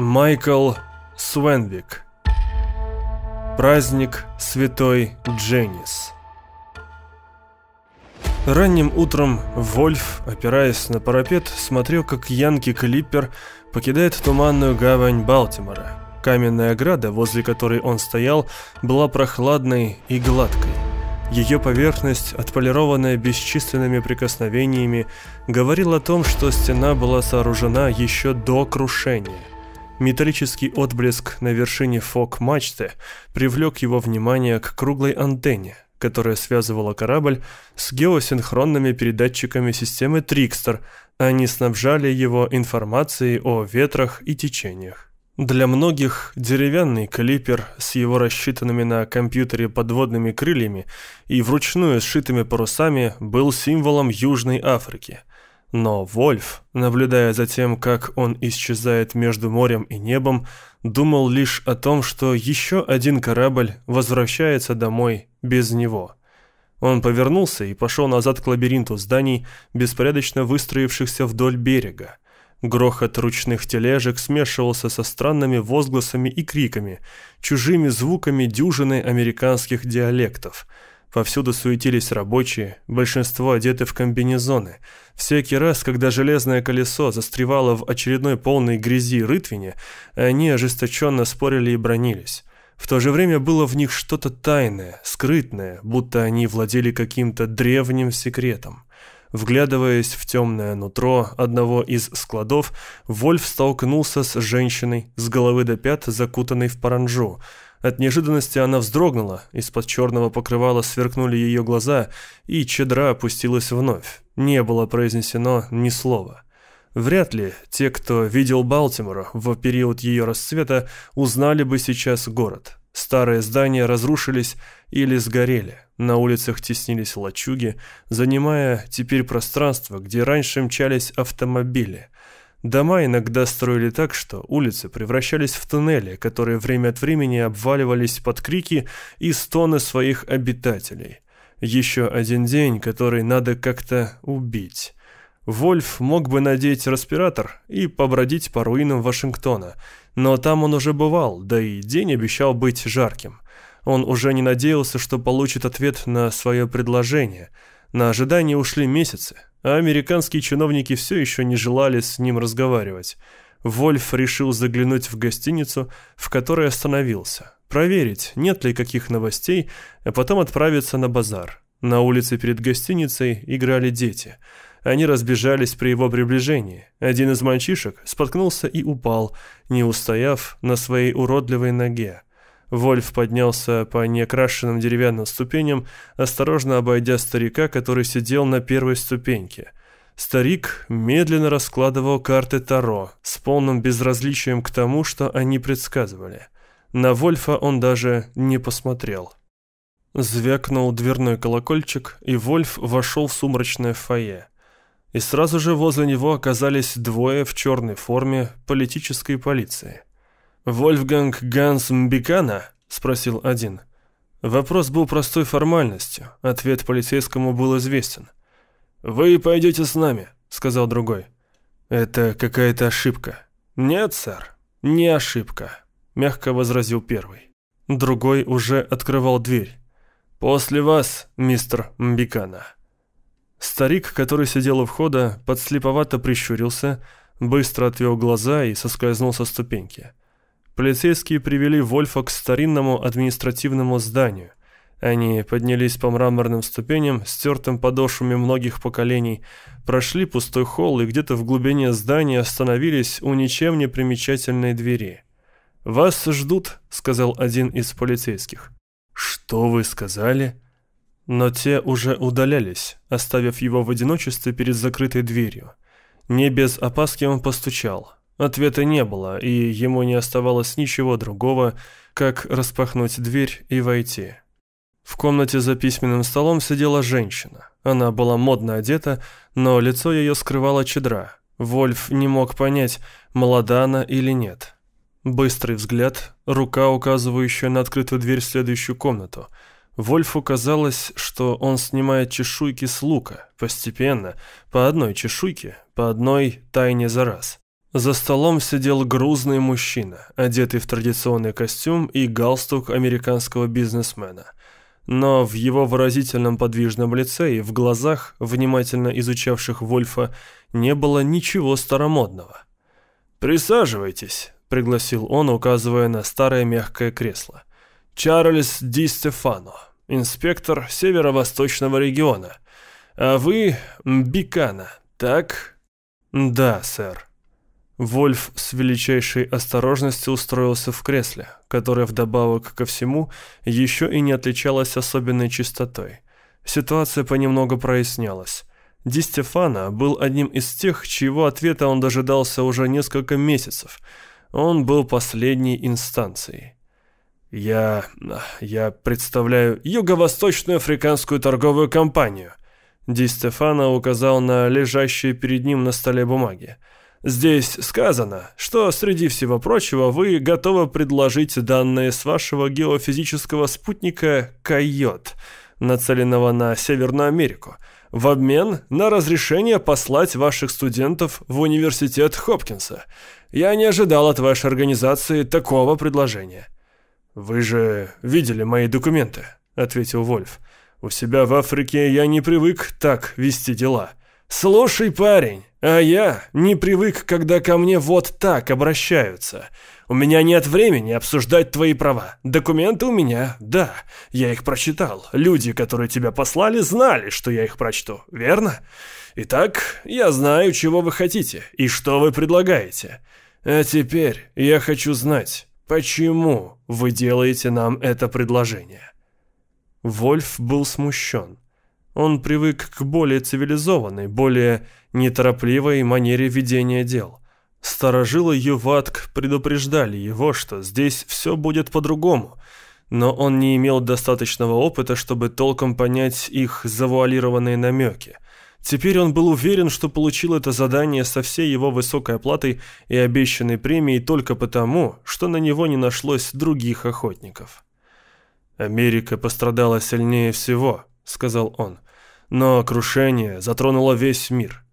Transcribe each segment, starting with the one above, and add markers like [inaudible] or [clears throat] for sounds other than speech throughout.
Майкл Свенвик Праздник Святой Дженнис Ранним утром Вольф, опираясь на парапет, смотрел, как Янки Клиппер покидает туманную гавань Балтимора. Каменная ограда, возле которой он стоял, была прохладной и гладкой. Ее поверхность, отполированная бесчисленными прикосновениями, говорила о том, что стена была сооружена еще до крушения. Металлический отблеск на вершине фок-мачты привлек его внимание к круглой антенне, которая связывала корабль с геосинхронными передатчиками системы Трикстер. Они снабжали его информацией о ветрах и течениях. Для многих деревянный клипер с его рассчитанными на компьютере подводными крыльями и вручную сшитыми парусами был символом Южной Африки. Но Вольф, наблюдая за тем, как он исчезает между морем и небом, думал лишь о том, что еще один корабль возвращается домой без него. Он повернулся и пошел назад к лабиринту зданий, беспорядочно выстроившихся вдоль берега. Грохот ручных тележек смешивался со странными возгласами и криками, чужими звуками дюжины американских диалектов. Повсюду суетились рабочие, большинство одеты в комбинезоны. Всякий раз, когда железное колесо застревало в очередной полной грязи рытвине, они ожесточенно спорили и бронились. В то же время было в них что-то тайное, скрытное, будто они владели каким-то древним секретом. Вглядываясь в темное нутро одного из складов, Вольф столкнулся с женщиной с головы до пят, закутанной в паранжу. От неожиданности она вздрогнула, из-под черного покрывала сверкнули ее глаза, и чедра опустилась вновь. Не было произнесено ни слова. Вряд ли те, кто видел Балтимор в период ее расцвета, узнали бы сейчас город. Старые здания разрушились или сгорели. На улицах теснились лачуги, занимая теперь пространство, где раньше мчались автомобили. Дома иногда строили так, что улицы превращались в туннели, которые время от времени обваливались под крики и стоны своих обитателей. Еще один день, который надо как-то убить. Вольф мог бы надеть респиратор и побродить по руинам Вашингтона, но там он уже бывал, да и день обещал быть жарким. Он уже не надеялся, что получит ответ на свое предложение. На ожидание ушли месяцы, а американские чиновники все еще не желали с ним разговаривать. Вольф решил заглянуть в гостиницу, в которой остановился, проверить, нет ли каких новостей, а потом отправиться на базар. На улице перед гостиницей играли дети – они разбежались при его приближении. Один из мальчишек споткнулся и упал, не устояв на своей уродливой ноге. Вольф поднялся по неокрашенным деревянным ступеням, осторожно обойдя старика, который сидел на первой ступеньке. Старик медленно раскладывал карты Таро с полным безразличием к тому, что они предсказывали. На Вольфа он даже не посмотрел. Звякнул дверной колокольчик, и Вольф вошел в сумрачное фойе и сразу же возле него оказались двое в черной форме политической полиции. «Вольфганг Ганс Мбикана?» – спросил один. Вопрос был простой формальностью, ответ полицейскому был известен. «Вы пойдете с нами», – сказал другой. «Это какая-то ошибка». «Нет, сэр, не ошибка», – мягко возразил первый. Другой уже открывал дверь. «После вас, мистер Мбикана». Старик, который сидел у входа, подслеповато прищурился, быстро отвел глаза и соскользнул со ступеньки. Полицейские привели Вольфа к старинному административному зданию. Они поднялись по мраморным ступеням, стертым подошвами многих поколений, прошли пустой холл и где-то в глубине здания остановились у ничем не примечательной двери. «Вас ждут», — сказал один из полицейских. «Что вы сказали?» Но те уже удалялись, оставив его в одиночестве перед закрытой дверью. Не без опаски он постучал. Ответа не было, и ему не оставалось ничего другого, как распахнуть дверь и войти. В комнате за письменным столом сидела женщина. Она была модно одета, но лицо ее скрывала чедра. Вольф не мог понять, молода она или нет. Быстрый взгляд, рука, указывающая на открытую дверь в следующую комнату – Вольфу казалось, что он снимает чешуйки с лука, постепенно, по одной чешуйке, по одной тайне за раз. За столом сидел грузный мужчина, одетый в традиционный костюм и галстук американского бизнесмена. Но в его выразительном подвижном лице и в глазах, внимательно изучавших Вольфа, не было ничего старомодного. «Присаживайтесь», — пригласил он, указывая на старое мягкое кресло. «Чарльз Ди Стефано, инспектор северо-восточного региона. А вы Бикана, так?» «Да, сэр». Вольф с величайшей осторожностью устроился в кресле, которое вдобавок ко всему еще и не отличалось особенной чистотой. Ситуация понемногу прояснялась. Ди Стефано был одним из тех, чьего ответа он дожидался уже несколько месяцев. Он был последней инстанцией. «Я... я представляю Юго-Восточную Африканскую торговую компанию», Ди Стефано указал на лежащие перед ним на столе бумаги. Здесь сказано, что среди всего прочего вы готовы предложить данные с вашего геофизического спутника «Койот», нацеленного на Северную Америку, в обмен на разрешение послать ваших студентов в университет Хопкинса. Я не ожидал от вашей организации такого предложения. «Вы же видели мои документы», — ответил Вольф. «У себя в Африке я не привык так вести дела». «Слушай, парень, а я не привык, когда ко мне вот так обращаются. У меня нет времени обсуждать твои права. Документы у меня, да, я их прочитал. Люди, которые тебя послали, знали, что я их прочту, верно? Итак, я знаю, чего вы хотите и что вы предлагаете. А теперь я хочу знать, почему вы делаете нам это предложение». Вольф был смущен. Он привык к более цивилизованной, более неторопливой манере ведения дел. Старожилы Юватк предупреждали его, что здесь все будет по-другому, но он не имел достаточного опыта, чтобы толком понять их завуалированные намеки. Теперь он был уверен, что получил это задание со всей его высокой оплатой и обещанной премией только потому, что на него не нашлось других охотников. «Америка пострадала сильнее всего», — сказал он. Но крушение затронуло весь мир.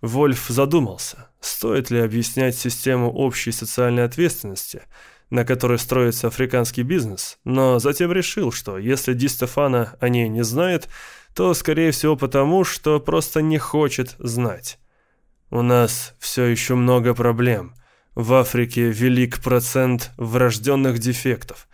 Вольф задумался, стоит ли объяснять систему общей социальной ответственности, на которой строится африканский бизнес, но затем решил, что если Ди Стефана о ней не знает, то, скорее всего, потому, что просто не хочет знать. У нас все еще много проблем. В Африке велик процент врожденных дефектов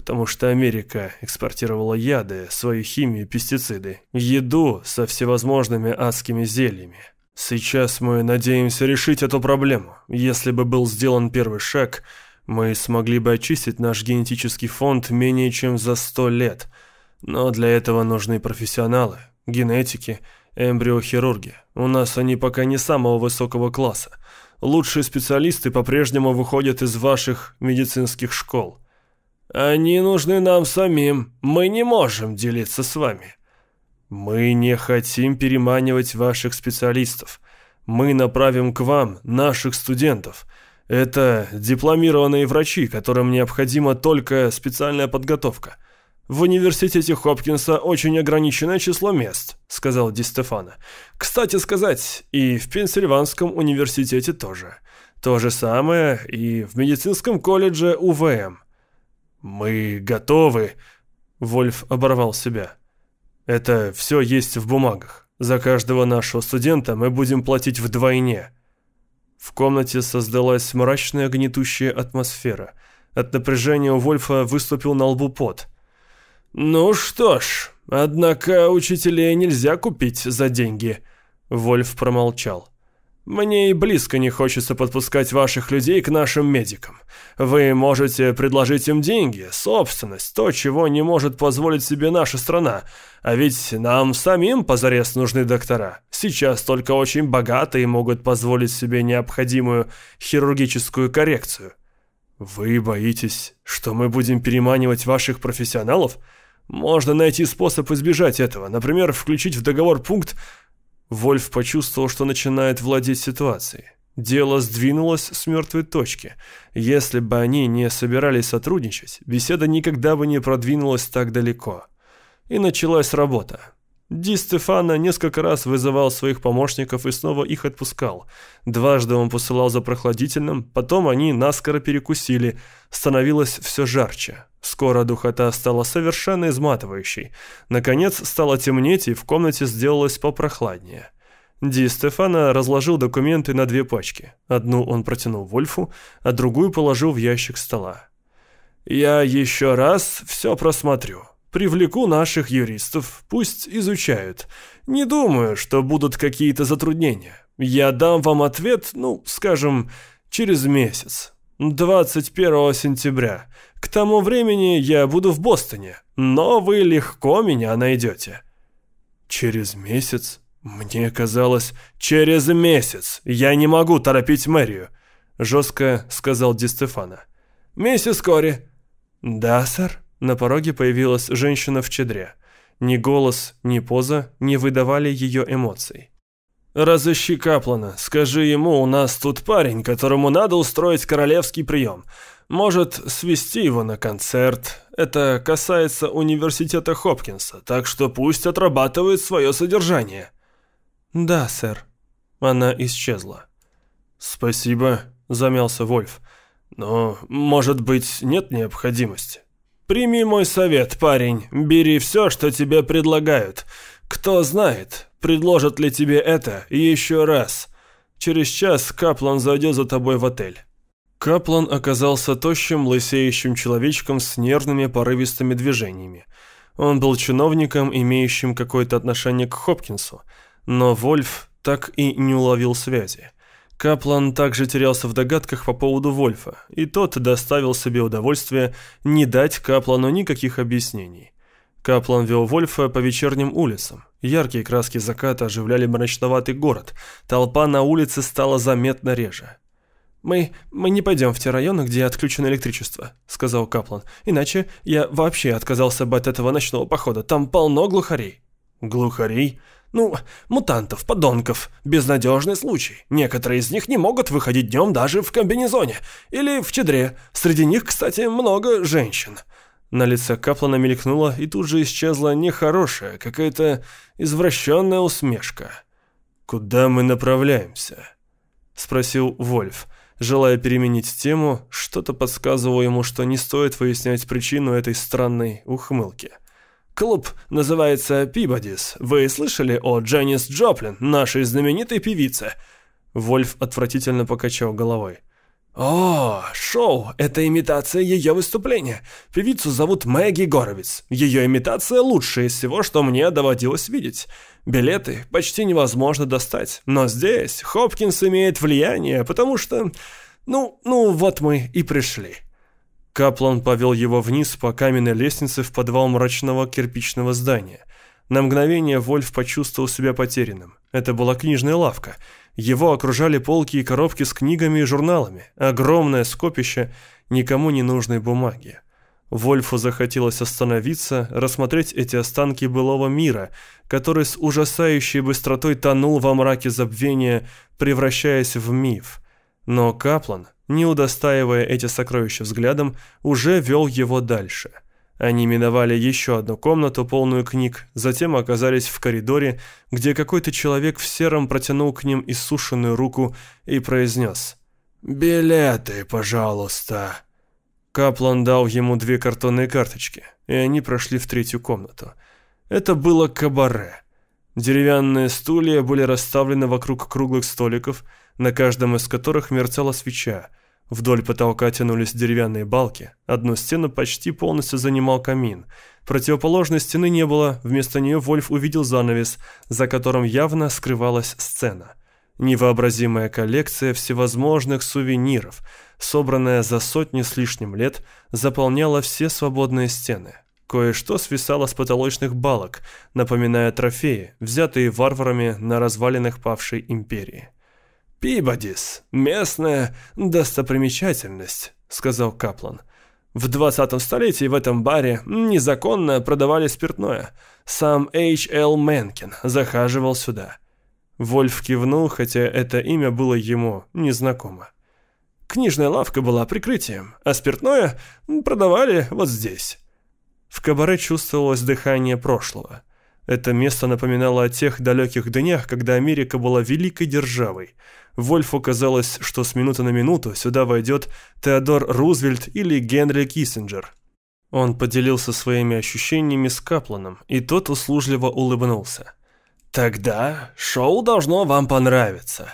потому что Америка экспортировала яды, свою химию, пестициды, еду со всевозможными адскими зельями. Сейчас мы надеемся решить эту проблему. Если бы был сделан первый шаг, мы смогли бы очистить наш генетический фонд менее чем за сто лет. Но для этого нужны профессионалы, генетики, эмбриохирурги. У нас они пока не самого высокого класса. Лучшие специалисты по-прежнему выходят из ваших медицинских школ. Они нужны нам самим. Мы не можем делиться с вами. Мы не хотим переманивать ваших специалистов. Мы направим к вам наших студентов. Это дипломированные врачи, которым необходима только специальная подготовка. В университете Хопкинса очень ограниченное число мест, сказал Ди Стефано. Кстати сказать, и в Пенсильванском университете тоже. То же самое и в медицинском колледже УВМ. «Мы готовы!» Вольф оборвал себя. «Это все есть в бумагах. За каждого нашего студента мы будем платить вдвойне». В комнате создалась мрачная гнетущая атмосфера. От напряжения у Вольфа выступил на лбу пот. «Ну что ж, однако учителей нельзя купить за деньги», — Вольф промолчал. Мне и близко не хочется подпускать ваших людей к нашим медикам. Вы можете предложить им деньги, собственность, то, чего не может позволить себе наша страна. А ведь нам самим позарез нужны доктора. Сейчас только очень богатые могут позволить себе необходимую хирургическую коррекцию. Вы боитесь, что мы будем переманивать ваших профессионалов? Можно найти способ избежать этого, например, включить в договор пункт Вольф почувствовал, что начинает владеть ситуацией. Дело сдвинулось с мертвой точки. Если бы они не собирались сотрудничать, беседа никогда бы не продвинулась так далеко. И началась работа. Ди Стефана несколько раз вызывал своих помощников и снова их отпускал. Дважды он посылал за прохладительным, потом они наскоро перекусили. Становилось все жарче. Скоро духота стала совершенно изматывающей. Наконец стало темнеть, и в комнате сделалось попрохладнее. Ди Стефана разложил документы на две пачки. Одну он протянул Вольфу, а другую положил в ящик стола. «Я еще раз все просмотрю. Привлеку наших юристов, пусть изучают. Не думаю, что будут какие-то затруднения. Я дам вам ответ, ну, скажем, через месяц. 21 сентября. К тому времени я буду в Бостоне, но вы легко меня найдете». «Через месяц?» «Мне казалось, через месяц. Я не могу торопить мэрию», — жестко сказал Ди Стефана. «Миссис Кори». «Да, сэр». На пороге появилась женщина в чедре. Ни голос, ни поза не выдавали ее эмоций. «Разыщи Каплана. Скажи ему, у нас тут парень, которому надо устроить королевский прием. Может, свести его на концерт. Это касается университета Хопкинса, так что пусть отрабатывает свое содержание». «Да, сэр». Она исчезла. «Спасибо», — замялся Вольф. «Но, может быть, нет необходимости?» «Прими мой совет, парень. Бери все, что тебе предлагают. Кто знает, предложат ли тебе это еще раз. Через час Каплан зайдет за тобой в отель». Каплан оказался тощим, лысеющим человечком с нервными порывистыми движениями. Он был чиновником, имеющим какое-то отношение к Хопкинсу, но Вольф так и не уловил связи. Каплан также терялся в догадках по поводу Вольфа, и тот доставил себе удовольствие не дать Каплану никаких объяснений. Каплан вел Вольфа по вечерним улицам. Яркие краски заката оживляли мрачноватый город. Толпа на улице стала заметно реже. «Мы... мы не пойдем в те районы, где отключено электричество», — сказал Каплан. «Иначе я вообще отказался бы от этого ночного похода. Там полно глухарей». «Глухарей?» Ну, мутантов, подонков. Безнадежный случай. Некоторые из них не могут выходить днем даже в комбинезоне. Или в чедре. Среди них, кстати, много женщин. На лице Каплана мелькнула и тут же исчезла нехорошая, какая-то извращенная усмешка. «Куда мы направляемся?» — спросил Вольф. Желая переменить тему, что-то подсказывало ему, что не стоит выяснять причину этой странной ухмылки. Клуб называется «Пибодис». Вы слышали о Дженнис Джоплин, нашей знаменитой певице?» Вольф отвратительно покачал головой. «О, шоу – это имитация ее выступления. Певицу зовут Мэгги Горовиц. Ее имитация лучшая из всего, что мне доводилось видеть. Билеты почти невозможно достать. Но здесь Хопкинс имеет влияние, потому что... Ну, ну, вот мы и пришли». Каплан повел его вниз по каменной лестнице в подвал мрачного кирпичного здания. На мгновение Вольф почувствовал себя потерянным. Это была книжная лавка. Его окружали полки и коробки с книгами и журналами. Огромное скопище никому не нужной бумаги. Вольфу захотелось остановиться, рассмотреть эти останки былого мира, который с ужасающей быстротой тонул во мраке забвения, превращаясь в миф. Но Каплан не удостаивая эти сокровища взглядом, уже вел его дальше. Они миновали еще одну комнату, полную книг, затем оказались в коридоре, где какой-то человек в сером протянул к ним иссушенную руку и произнес «Билеты, пожалуйста». Каплан дал ему две картонные карточки, и они прошли в третью комнату. Это было кабаре. Деревянные стулья были расставлены вокруг круглых столиков, на каждом из которых мерцала свеча – Вдоль потолка тянулись деревянные балки, одну стену почти полностью занимал камин. Противоположной стены не было, вместо нее Вольф увидел занавес, за которым явно скрывалась сцена. Невообразимая коллекция всевозможных сувениров, собранная за сотни с лишним лет, заполняла все свободные стены. Кое-что свисало с потолочных балок, напоминая трофеи, взятые варварами на развалинах павшей империи. «Пибодис, местная достопримечательность», — сказал Каплан. «В двадцатом столетии в этом баре незаконно продавали спиртное. Сам Эйч Л. Менкин захаживал сюда». Вольф кивнул, хотя это имя было ему незнакомо. Книжная лавка была прикрытием, а спиртное продавали вот здесь. В кабаре чувствовалось дыхание прошлого. Это место напоминало о тех далеких днях, когда Америка была великой державой. Вольфу казалось, что с минуты на минуту сюда войдет Теодор Рузвельт или Генри Киссинджер. Он поделился своими ощущениями с Капланом, и тот услужливо улыбнулся. «Тогда шоу должно вам понравиться».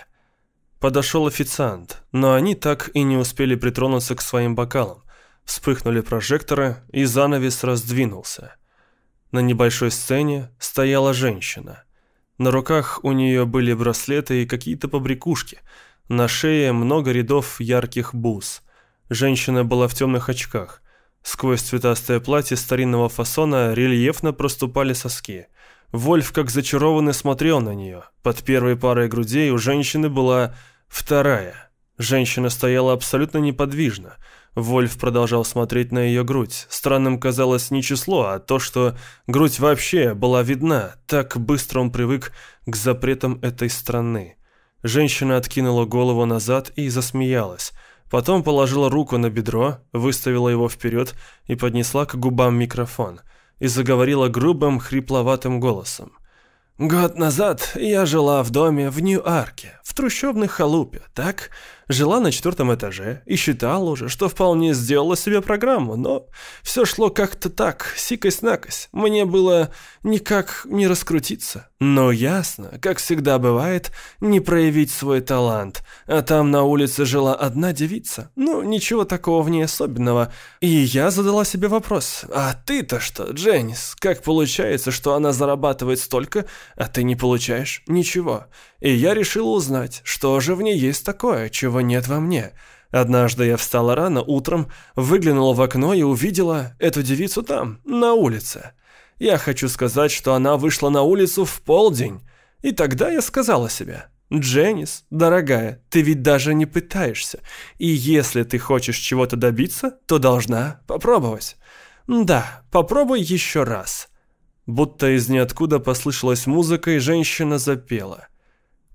Подошел официант, но они так и не успели притронуться к своим бокалам. Вспыхнули прожекторы, и занавес раздвинулся. На небольшой сцене стояла женщина. На руках у нее были браслеты и какие-то побрякушки. На шее много рядов ярких бус. Женщина была в темных очках. Сквозь цветастое платье старинного фасона рельефно проступали соски. Вольф, как зачарованный, смотрел на нее. Под первой парой грудей у женщины была вторая. Женщина стояла абсолютно неподвижно – Вольф продолжал смотреть на ее грудь. Странным казалось не число, а то, что грудь вообще была видна. Так быстро он привык к запретам этой страны. Женщина откинула голову назад и засмеялась. Потом положила руку на бедро, выставила его вперед и поднесла к губам микрофон. И заговорила грубым, хрипловатым голосом. «Год назад я жила в доме в Нью-Арке, в трущобной халупе, так?» Жила на четвертом этаже и считала уже, что вполне сделала себе программу, но все шло как-то так, сикость-накость. Мне было никак не раскрутиться. Но ясно, как всегда бывает, не проявить свой талант. А там на улице жила одна девица. Ну, ничего такого в ней особенного. И я задала себе вопрос, а ты-то что, Дженнис, как получается, что она зарабатывает столько, а ты не получаешь ничего? И я решила узнать, что же в ней есть такое, чего нет во мне. Однажды я встала рано утром, выглянула в окно и увидела эту девицу там, на улице. Я хочу сказать, что она вышла на улицу в полдень. И тогда я сказала себе, «Дженнис, дорогая, ты ведь даже не пытаешься. И если ты хочешь чего-то добиться, то должна попробовать. Да, попробуй еще раз». Будто из ниоткуда послышалась музыка, и женщина запела –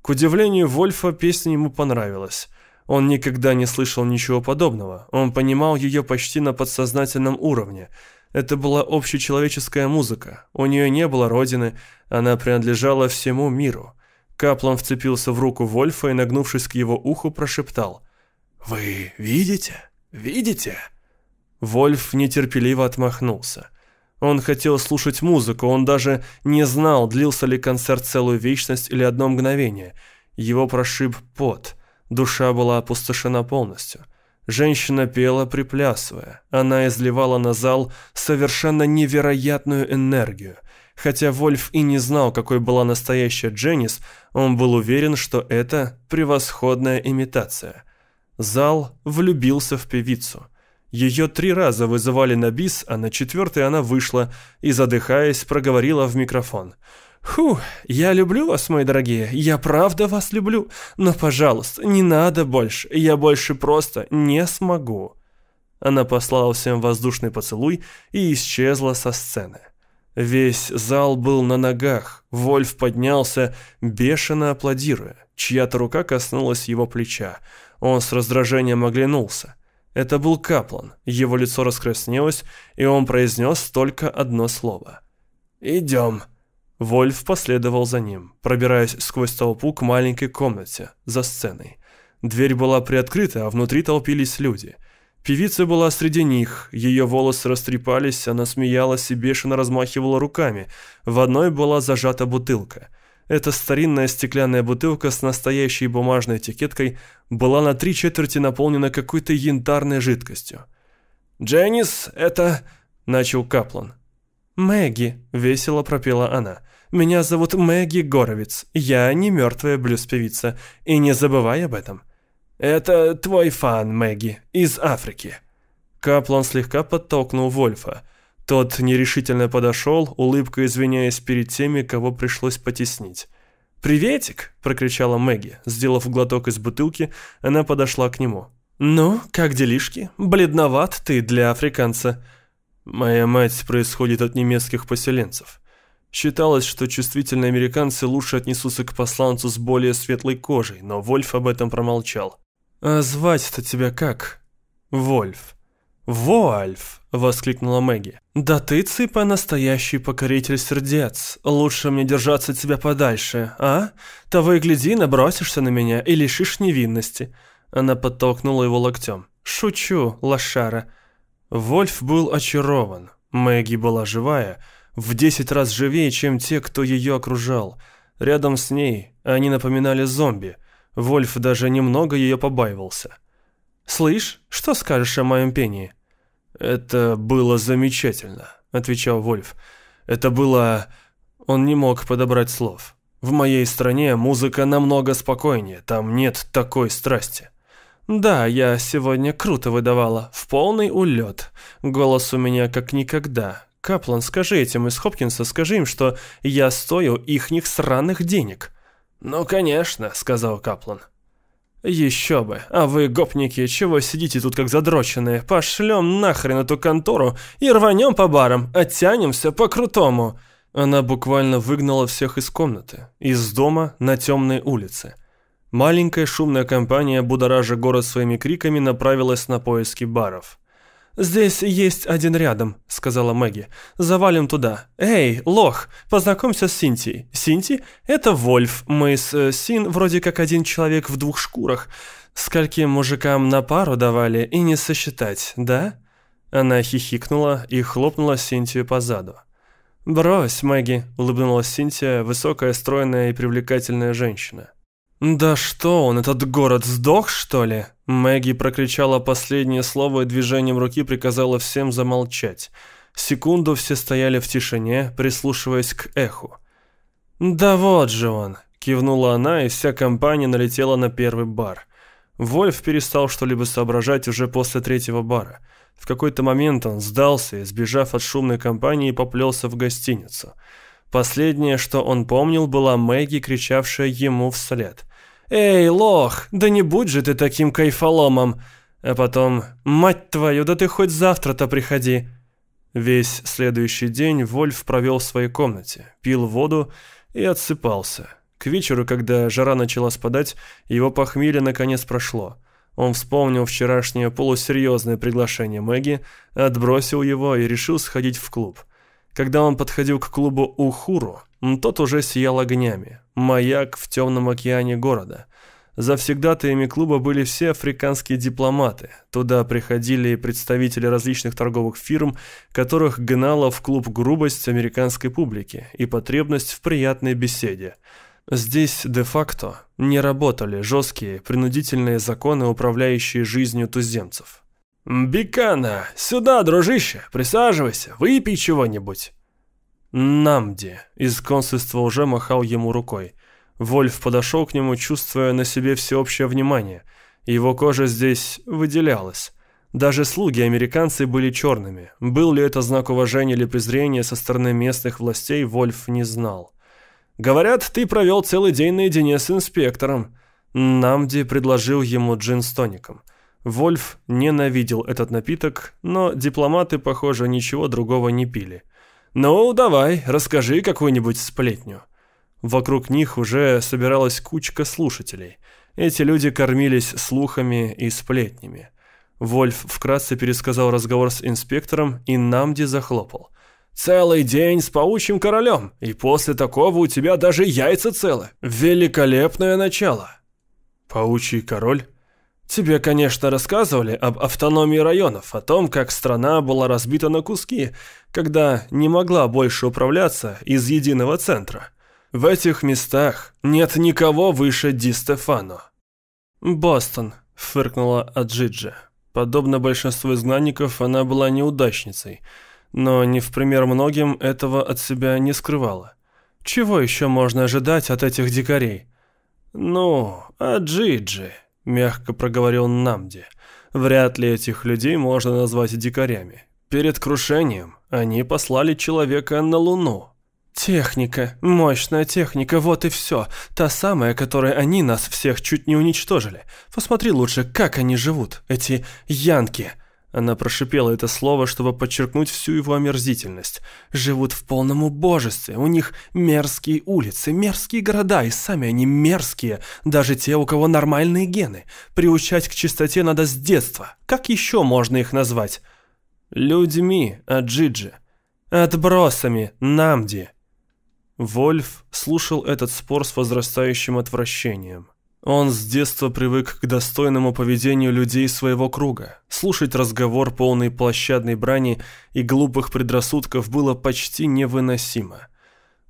к удивлению Вольфа песня ему понравилась. Он никогда не слышал ничего подобного. Он понимал ее почти на подсознательном уровне. Это была общечеловеческая музыка. У нее не было родины, она принадлежала всему миру. Каплан вцепился в руку Вольфа и, нагнувшись к его уху, прошептал. «Вы видите? Видите?» Вольф нетерпеливо отмахнулся. Он хотел слушать музыку, он даже не знал, длился ли концерт целую вечность или одно мгновение. Его прошиб пот. Душа была опустошена полностью. Женщина пела, приплясывая. Она изливала на зал совершенно невероятную энергию. Хотя Вольф и не знал, какой была настоящая Дженнис, он был уверен, что это превосходная имитация. Зал влюбился в певицу. Ее три раза вызывали на бис, а на четвертый она вышла и, задыхаясь, проговорила в микрофон. «Фу, я люблю вас, мои дорогие, я правда вас люблю, но, пожалуйста, не надо больше, я больше просто не смогу». Она послала всем воздушный поцелуй и исчезла со сцены. Весь зал был на ногах, Вольф поднялся, бешено аплодируя. Чья-то рука коснулась его плеча. Он с раздражением оглянулся. Это был Каплан. Его лицо раскраснелось, и он произнес только одно слово. «Идем». Вольф последовал за ним, пробираясь сквозь толпу к маленькой комнате за сценой. Дверь была приоткрыта, а внутри толпились люди. Певица была среди них, ее волосы растрепались, она смеялась и бешено размахивала руками. В одной была зажата бутылка – эта старинная стеклянная бутылка с настоящей бумажной этикеткой была на три четверти наполнена какой-то янтарной жидкостью. «Дженнис, это...» — начал Каплан. «Мэгги», — весело пропела она. «Меня зовут Мэгги Горовиц. Я не мертвая блюз-певица. И не забывай об этом». «Это твой фан, Мэгги, из Африки». Каплан слегка подтолкнул Вольфа. Тот нерешительно подошел, улыбкой извиняясь перед теми, кого пришлось потеснить. «Приветик!» – прокричала Мэгги. Сделав глоток из бутылки, она подошла к нему. «Ну, как делишки? Бледноват ты для африканца». «Моя мать происходит от немецких поселенцев». Считалось, что чувствительные американцы лучше отнесутся к посланцу с более светлой кожей, но Вольф об этом промолчал. «А звать-то тебя как?» «Вольф». «Вольф!» — воскликнула Мэгги. «Да ты, цыпа, настоящий покоритель сердец. Лучше мне держаться от тебя подальше, а? Того и гляди, набросишься на меня и лишишь невинности». Она подтолкнула его локтем. «Шучу, лошара». Вольф был очарован. Мэгги была живая, в десять раз живее, чем те, кто ее окружал. Рядом с ней они напоминали зомби. Вольф даже немного ее побаивался. «Слышь, что скажешь о моем пении?» «Это было замечательно», — отвечал Вольф. «Это было...» Он не мог подобрать слов. «В моей стране музыка намного спокойнее, там нет такой страсти». «Да, я сегодня круто выдавала, в полный улет. Голос у меня как никогда. Каплан, скажи этим из Хопкинса, скажи им, что я стою ихних сраных денег». «Ну, конечно», — сказал Каплан. «Еще бы! А вы, гопники, чего сидите тут как задроченные? Пошлем нахрен эту контору и рванем по барам, оттянемся по-крутому!» Она буквально выгнала всех из комнаты, из дома на темной улице. Маленькая шумная компания, будоража город своими криками, направилась на поиски баров. «Здесь есть один рядом», — сказала Мэгги. «Завалим туда. Эй, лох, познакомься с Синтией. Синти — это Вольф. Мы с э, Син вроде как один человек в двух шкурах. Скольким мужикам на пару давали и не сосчитать, да?» Она хихикнула и хлопнула Синтию по заду. «Брось, Мэгги», — улыбнулась Синтия, высокая, стройная и привлекательная женщина. «Да что он, этот город, сдох, что ли?» Мэгги прокричала последнее слово и движением руки приказала всем замолчать. Секунду все стояли в тишине, прислушиваясь к эху. «Да вот же он!» – кивнула она, и вся компания налетела на первый бар. Вольф перестал что-либо соображать уже после третьего бара. В какой-то момент он сдался и, сбежав от шумной компании, поплелся в гостиницу. Последнее, что он помнил, была Мэгги, кричавшая ему вслед – «Эй, лох, да не будь же ты таким кайфоломом!» А потом «Мать твою, да ты хоть завтра-то приходи!» Весь следующий день Вольф провел в своей комнате, пил воду и отсыпался. К вечеру, когда жара начала спадать, его похмелье наконец прошло. Он вспомнил вчерашнее полусерьезное приглашение Мэгги, отбросил его и решил сходить в клуб. Когда он подходил к клубу Ухуру, тот уже сиял огнями. Маяк в темном океане города. Завсегдатаями клуба были все африканские дипломаты. Туда приходили представители различных торговых фирм, которых гнала в клуб грубость американской публики и потребность в приятной беседе. Здесь де-факто не работали жесткие, принудительные законы, управляющие жизнью туземцев. «Бикана, сюда, дружище, присаживайся, выпей чего-нибудь». Намди из консульства уже махал ему рукой. Вольф подошел к нему, чувствуя на себе всеобщее внимание. Его кожа здесь выделялась. Даже слуги-американцы были черными. Был ли это знак уважения или презрения со стороны местных властей, Вольф не знал. «Говорят, ты провел целый день наедине с инспектором». Намди предложил ему джин с тоником. Вольф ненавидел этот напиток, но дипломаты, похоже, ничего другого не пили. «Ну, давай, расскажи какую-нибудь сплетню». Вокруг них уже собиралась кучка слушателей. Эти люди кормились слухами и сплетнями. Вольф вкратце пересказал разговор с инспектором, и Намди захлопал. «Целый день с паучьим королем, и после такого у тебя даже яйца целы. Великолепное начало!» «Паучий король?» Тебе, конечно, рассказывали об автономии районов, о том, как страна была разбита на куски, когда не могла больше управляться из единого центра. В этих местах нет никого выше Ди Стефано. «Бостон», — фыркнула Аджиджи. Подобно большинству изгнанников, она была неудачницей, но не в пример многим этого от себя не скрывала. Чего еще можно ожидать от этих дикарей? «Ну, Аджиджи», — мягко проговорил Намди. «Вряд ли этих людей можно назвать дикарями. Перед крушением они послали человека на Луну». «Техника, мощная техника, вот и все. Та самая, которой они нас всех чуть не уничтожили. Посмотри лучше, как они живут, эти янки». Она прошипела это слово, чтобы подчеркнуть всю его омерзительность. «Живут в полном убожестве, у них мерзкие улицы, мерзкие города, и сами они мерзкие, даже те, у кого нормальные гены. Приучать к чистоте надо с детства. Как еще можно их назвать?» «Людьми, Аджиджи. Отбросами, Намди». Вольф слушал этот спор с возрастающим отвращением. Он с детства привык к достойному поведению людей своего круга. Слушать разговор полный площадной брани и глупых предрассудков было почти невыносимо.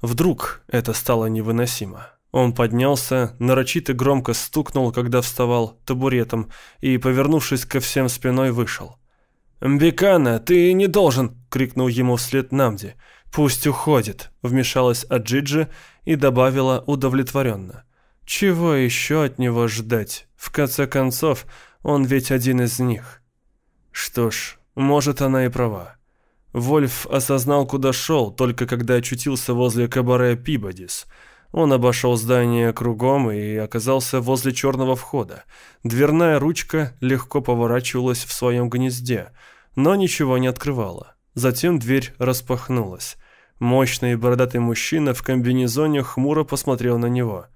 Вдруг это стало невыносимо. Он поднялся, нарочито громко стукнул, когда вставал табуретом, и, повернувшись ко всем спиной, вышел. «Бекана, ты не должен!» — крикнул ему вслед Намди. «Пусть уходит», — вмешалась Аджиджи и добавила удовлетворенно. Чего еще от него ждать? В конце концов, он ведь один из них. Что ж, может, она и права. Вольф осознал, куда шел, только когда очутился возле кабаре Пибодис. Он обошел здание кругом и оказался возле черного входа. Дверная ручка легко поворачивалась в своем гнезде, но ничего не открывала. Затем дверь распахнулась. Мощный бородатый мужчина в комбинезоне хмуро посмотрел на него –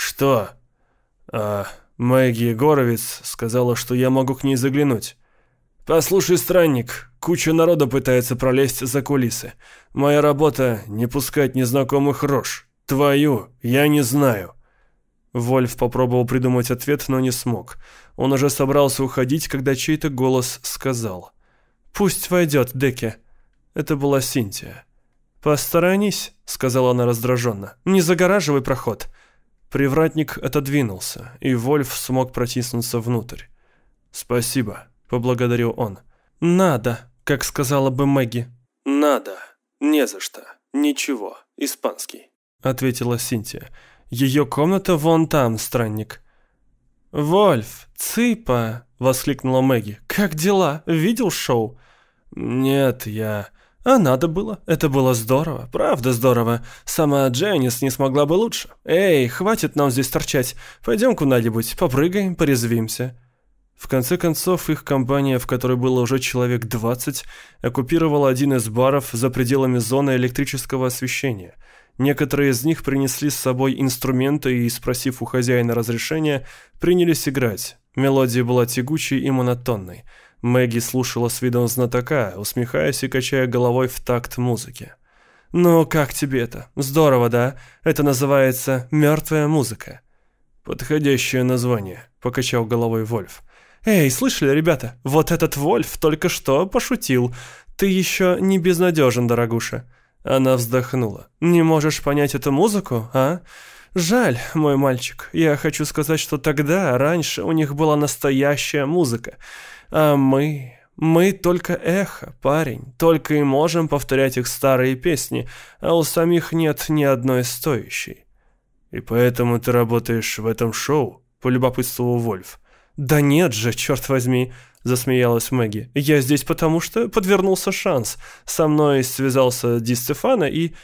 «Что?» «А, Мэгги Егоровец сказала, что я могу к ней заглянуть». «Послушай, странник, куча народа пытается пролезть за кулисы. Моя работа — не пускать незнакомых рож. Твою я не знаю». Вольф попробовал придумать ответ, но не смог. Он уже собрался уходить, когда чей-то голос сказал. «Пусть войдет, Деке». Это была Синтия. «Посторонись», — сказала она раздраженно. «Не загораживай проход». Привратник отодвинулся, и Вольф смог протиснуться внутрь. «Спасибо», — поблагодарил он. «Надо», как сказала бы Мэгги. «Надо. Не за что. Ничего. Испанский», — ответила Синтия. «Ее комната вон там, странник». «Вольф, цыпа!» — воскликнула Мэгги. «Как дела? Видел шоу?» «Нет, я...» А надо было. Это было здорово. Правда здорово. Сама Дженнис не смогла бы лучше. Эй, хватит нам здесь торчать. Пойдем куда-нибудь, попрыгаем, порезвимся. В конце концов, их компания, в которой было уже человек 20, оккупировала один из баров за пределами зоны электрического освещения. Некоторые из них принесли с собой инструменты и, спросив у хозяина разрешения, принялись играть. Мелодия была тягучей и монотонной – Мэгги слушала с видом знатока, усмехаясь и качая головой в такт музыки. «Ну, как тебе это? Здорово, да? Это называется «мертвая музыка». «Подходящее название», — покачал головой Вольф. «Эй, слышали, ребята? Вот этот Вольф только что пошутил. Ты еще не безнадежен, дорогуша». Она вздохнула. «Не можешь понять эту музыку, а? Жаль, мой мальчик. Я хочу сказать, что тогда, раньше, у них была настоящая музыка. А мы... Мы только эхо, парень, только и можем повторять их старые песни, а у самих нет ни одной стоящей. И поэтому ты работаешь в этом шоу, полюбопытствовал Вольф. Да нет же, черт возьми, засмеялась Мэгги. Я здесь потому, что подвернулся шанс. Со мной связался Ди Стефана и...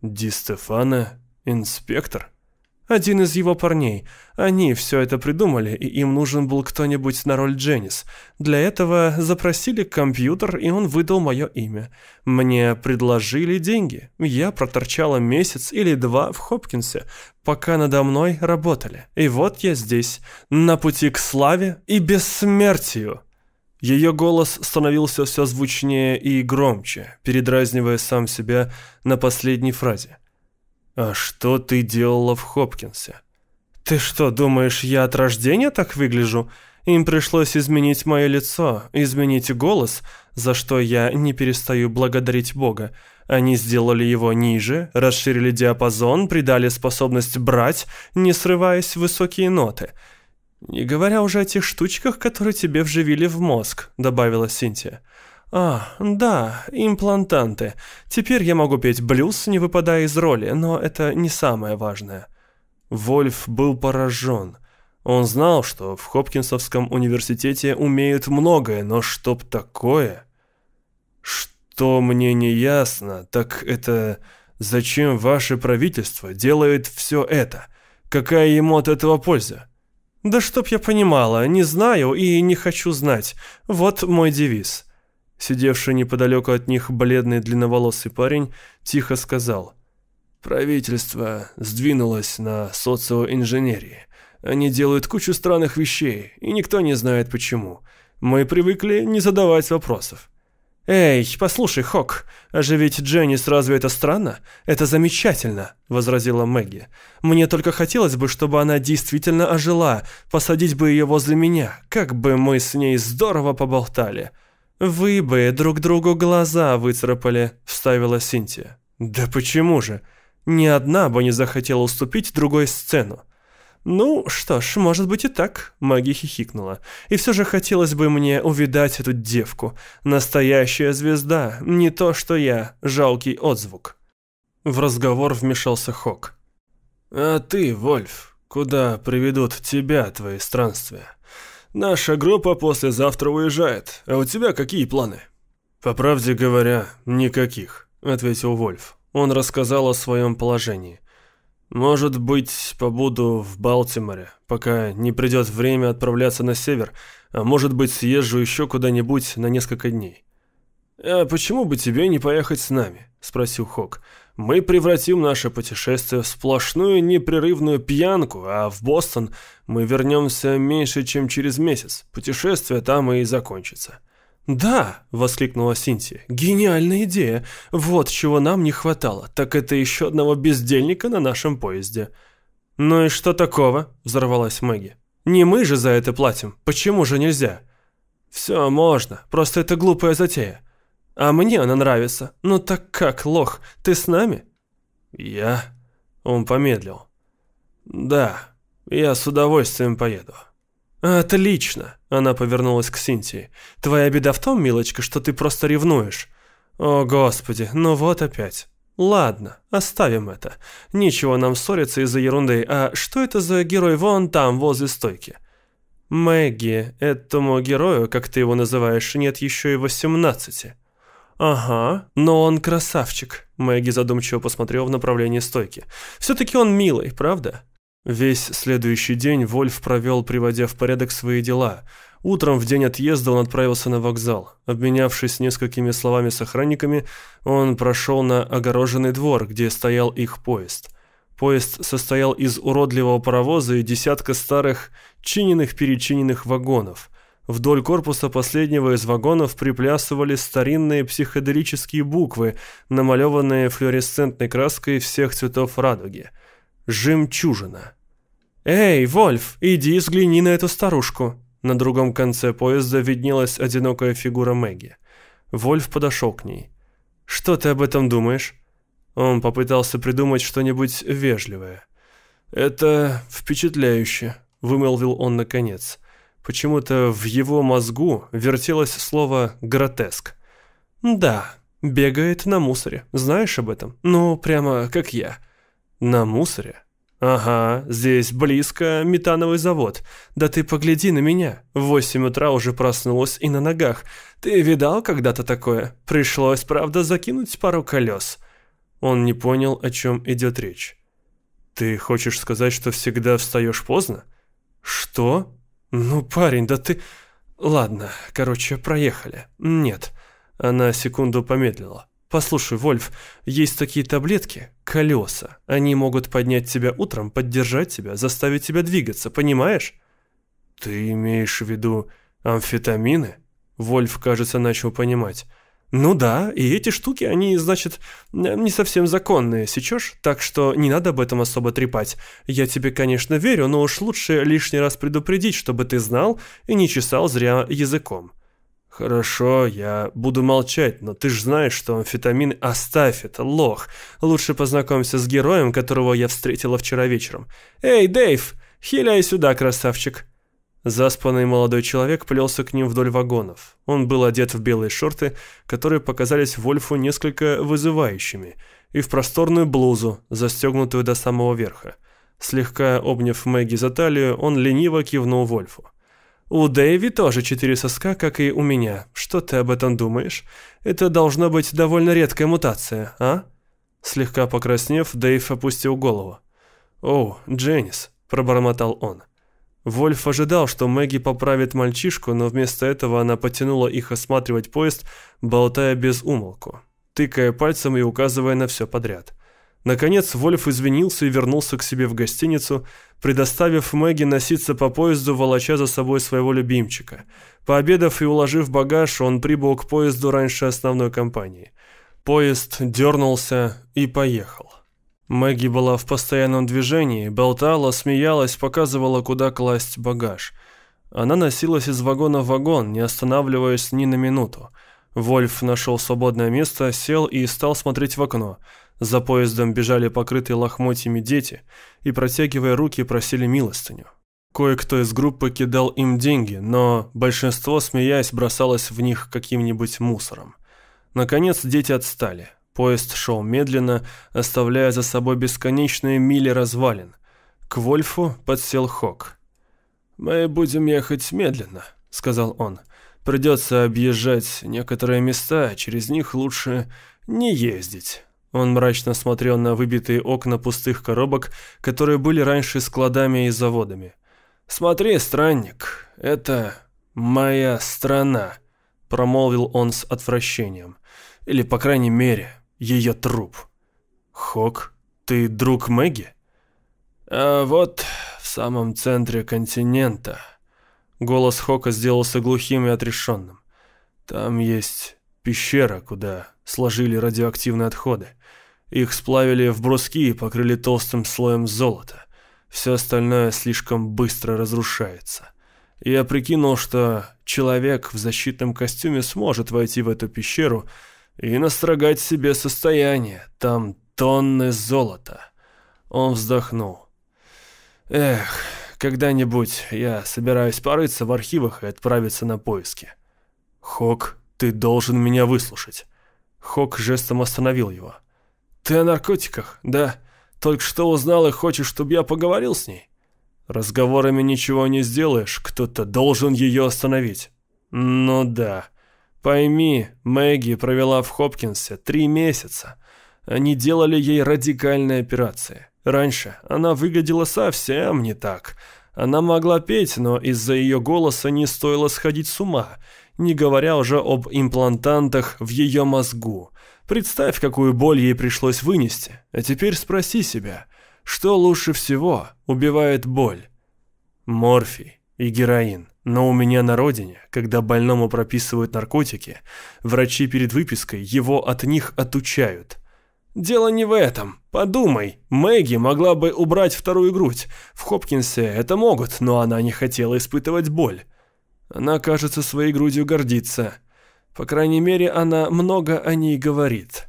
Ди Стефана? Инспектор? Один из его парней. Они все это придумали, и им нужен был кто-нибудь на роль Дженнис. Для этого запросили компьютер, и он выдал мое имя. Мне предложили деньги. Я проторчала месяц или два в Хопкинсе, пока надо мной работали. И вот я здесь, на пути к славе и бессмертию. Ее голос становился все звучнее и громче, передразнивая сам себя на последней фразе. «А что ты делала в Хопкинсе?» «Ты что, думаешь, я от рождения так выгляжу? Им пришлось изменить мое лицо, изменить голос, за что я не перестаю благодарить Бога. Они сделали его ниже, расширили диапазон, придали способность брать, не срываясь высокие ноты. Не говоря уже о тех штучках, которые тебе вживили в мозг», — добавила Синтия. «А, да, имплантанты. Теперь я могу петь блюз, не выпадая из роли, но это не самое важное». Вольф был поражен. Он знал, что в Хопкинсовском университете умеют многое, но чтоб такое... Что мне не ясно, так это зачем ваше правительство делает все это? Какая ему от этого польза? «Да чтоб я понимала, не знаю и не хочу знать. Вот мой девиз». Сидевший неподалеку от них бледный длинноволосый парень тихо сказал. «Правительство сдвинулось на социоинженерии. Они делают кучу странных вещей, и никто не знает почему. Мы привыкли не задавать вопросов. «Эй, послушай, Хок, оживить Дженнис разве это странно? Это замечательно», — возразила Мэгги. «Мне только хотелось бы, чтобы она действительно ожила, посадить бы ее возле меня, как бы мы с ней здорово поболтали». «Вы бы друг другу глаза выцарапали», — вставила Синтия. «Да почему же? Ни одна бы не захотела уступить другой сцену. «Ну, что ж, может быть и так», — Маги хихикнула. «И все же хотелось бы мне увидать эту девку. Настоящая звезда, не то что я, жалкий отзвук». В разговор вмешался Хок. «А ты, Вольф, куда приведут тебя твои странствия? Наша группа послезавтра уезжает, а у тебя какие планы?» «По правде говоря, никаких», — ответил Вольф. Он рассказал о своем положении. Может быть, побуду в Балтиморе, пока не придет время отправляться на север, а может быть, съезжу еще куда-нибудь на несколько дней. «А почему бы тебе не поехать с нами?» – спросил Хок. «Мы превратим наше путешествие в сплошную непрерывную пьянку, а в Бостон мы вернемся меньше, чем через месяц. Путешествие там и закончится». «Да!» – воскликнула Синтия. «Гениальная идея! Вот чего нам не хватало, так это еще одного бездельника на нашем поезде». «Ну и что такого?» – взорвалась Мэгги. «Не мы же за это платим. Почему же нельзя?» «Все можно, просто это глупая затея. А мне она нравится. Ну так как, лох, ты с нами?» «Я?» – он помедлил. «Да, я с удовольствием поеду». «Отлично!» – она повернулась к Синтии. «Твоя беда в том, милочка, что ты просто ревнуешь». «О, Господи, ну вот опять». «Ладно, оставим это. Ничего нам ссориться из-за ерунды. А что это за герой вон там, возле стойки?» «Мэгги, этому герою, как ты его называешь, нет еще и восемнадцати». «Ага, но он красавчик», — Мэгги задумчиво посмотрел в направлении стойки. «Все-таки он милый, правда?» Весь следующий день Вольф провел, приводя в порядок свои дела. Утром в день отъезда он отправился на вокзал. Обменявшись несколькими словами с охранниками, он прошел на огороженный двор, где стоял их поезд. Поезд состоял из уродливого паровоза и десятка старых чиненных-перечиненных вагонов. Вдоль корпуса последнего из вагонов приплясывали старинные психоделические буквы, намалеванные флуоресцентной краской всех цветов радуги. «Жемчужина». «Эй, Вольф, иди взгляни на эту старушку!» На другом конце поезда виднелась одинокая фигура Мэгги. Вольф подошел к ней. «Что ты об этом думаешь?» Он попытался придумать что-нибудь вежливое. «Это впечатляюще», — вымолвил он наконец. Почему-то в его мозгу вертелось слово «гротеск». «Да, бегает на мусоре. Знаешь об этом? Ну, прямо как я». «На мусоре?» «Ага, здесь близко метановый завод. Да ты погляди на меня. В восемь утра уже проснулась и на ногах. Ты видал когда-то такое? Пришлось, правда, закинуть пару колес». Он не понял, о чем идет речь. «Ты хочешь сказать, что всегда встаешь поздно?» «Что? Ну, парень, да ты...» «Ладно, короче, проехали. Нет». Она секунду помедлила. Послушай, Вольф, есть такие таблетки, колеса. Они могут поднять тебя утром, поддержать тебя, заставить тебя двигаться, понимаешь? Ты имеешь в виду амфетамины? Вольф, кажется, начал понимать. Ну да, и эти штуки, они, значит, не совсем законные, сечешь? Так что не надо об этом особо трепать. Я тебе, конечно, верю, но уж лучше лишний раз предупредить, чтобы ты знал и не чесал зря языком. «Хорошо, я буду молчать, но ты ж знаешь, что амфетамин оставь это, лох. Лучше познакомься с героем, которого я встретила вчера вечером. Эй, Дэйв, хиляй сюда, красавчик!» Заспанный молодой человек плелся к ним вдоль вагонов. Он был одет в белые шорты, которые показались Вольфу несколько вызывающими, и в просторную блузу, застегнутую до самого верха. Слегка обняв Мэгги за талию, он лениво кивнул Вольфу. У Дэйви тоже четыре соска, как и у меня. Что ты об этом думаешь? Это должна быть довольно редкая мутация, а?» Слегка покраснев, Дэйв опустил голову. «О, Дженнис», — пробормотал он. Вольф ожидал, что Мэгги поправит мальчишку, но вместо этого она потянула их осматривать поезд, болтая без умолку, тыкая пальцем и указывая на все подряд. Наконец Вольф извинился и вернулся к себе в гостиницу, предоставив Мэгги носиться по поезду, волоча за собой своего любимчика. Пообедав и уложив багаж, он прибыл к поезду раньше основной компании. Поезд дернулся и поехал. Мэгги была в постоянном движении, болтала, смеялась, показывала, куда класть багаж. Она носилась из вагона в вагон, не останавливаясь ни на минуту. Вольф нашел свободное место, сел и стал смотреть в окно. За поездом бежали покрытые лохмотьями дети и, протягивая руки, просили милостыню. Кое-кто из группы кидал им деньги, но большинство, смеясь, бросалось в них каким-нибудь мусором. Наконец дети отстали. Поезд шел медленно, оставляя за собой бесконечные мили развалин. К Вольфу подсел Хок. «Мы будем ехать медленно», — сказал он. «Придется объезжать некоторые места, через них лучше не ездить». Он мрачно смотрел на выбитые окна пустых коробок, которые были раньше складами и заводами. «Смотри, странник, это моя страна», — промолвил он с отвращением. «Или, по крайней мере, ее труп. Хок, ты друг Мэгги? А вот в самом центре континента. Голос Хока сделался глухим и отрешенным. Там есть пещера, куда сложили радиоактивные отходы. Их сплавили в бруски и покрыли толстым слоем золота. Все остальное слишком быстро разрушается. Я прикинул, что человек в защитном костюме сможет войти в эту пещеру и настрогать себе состояние. Там тонны золота. Он вздохнул. Эх, когда-нибудь я собираюсь порыться в архивах и отправиться на поиски. Хок, ты должен меня выслушать. Хок жестом остановил его. Ты о наркотиках, да? Только что узнал и хочешь, чтобы я поговорил с ней? Разговорами ничего не сделаешь, кто-то должен ее остановить. Ну да. Пойми, Мэгги провела в Хопкинсе три месяца. Они делали ей радикальные операции. Раньше она выглядела совсем не так. Она могла петь, но из-за ее голоса не стоило сходить с ума, не говоря уже об имплантантах в ее мозгу. Представь, какую боль ей пришлось вынести. А теперь спроси себя, что лучше всего убивает боль? Морфий и героин. Но у меня на родине, когда больному прописывают наркотики, врачи перед выпиской его от них отучают. Дело не в этом. Подумай, Мэгги могла бы убрать вторую грудь. В Хопкинсе это могут, но она не хотела испытывать боль. Она, кажется, своей грудью гордится. По крайней мере, она много о ней говорит.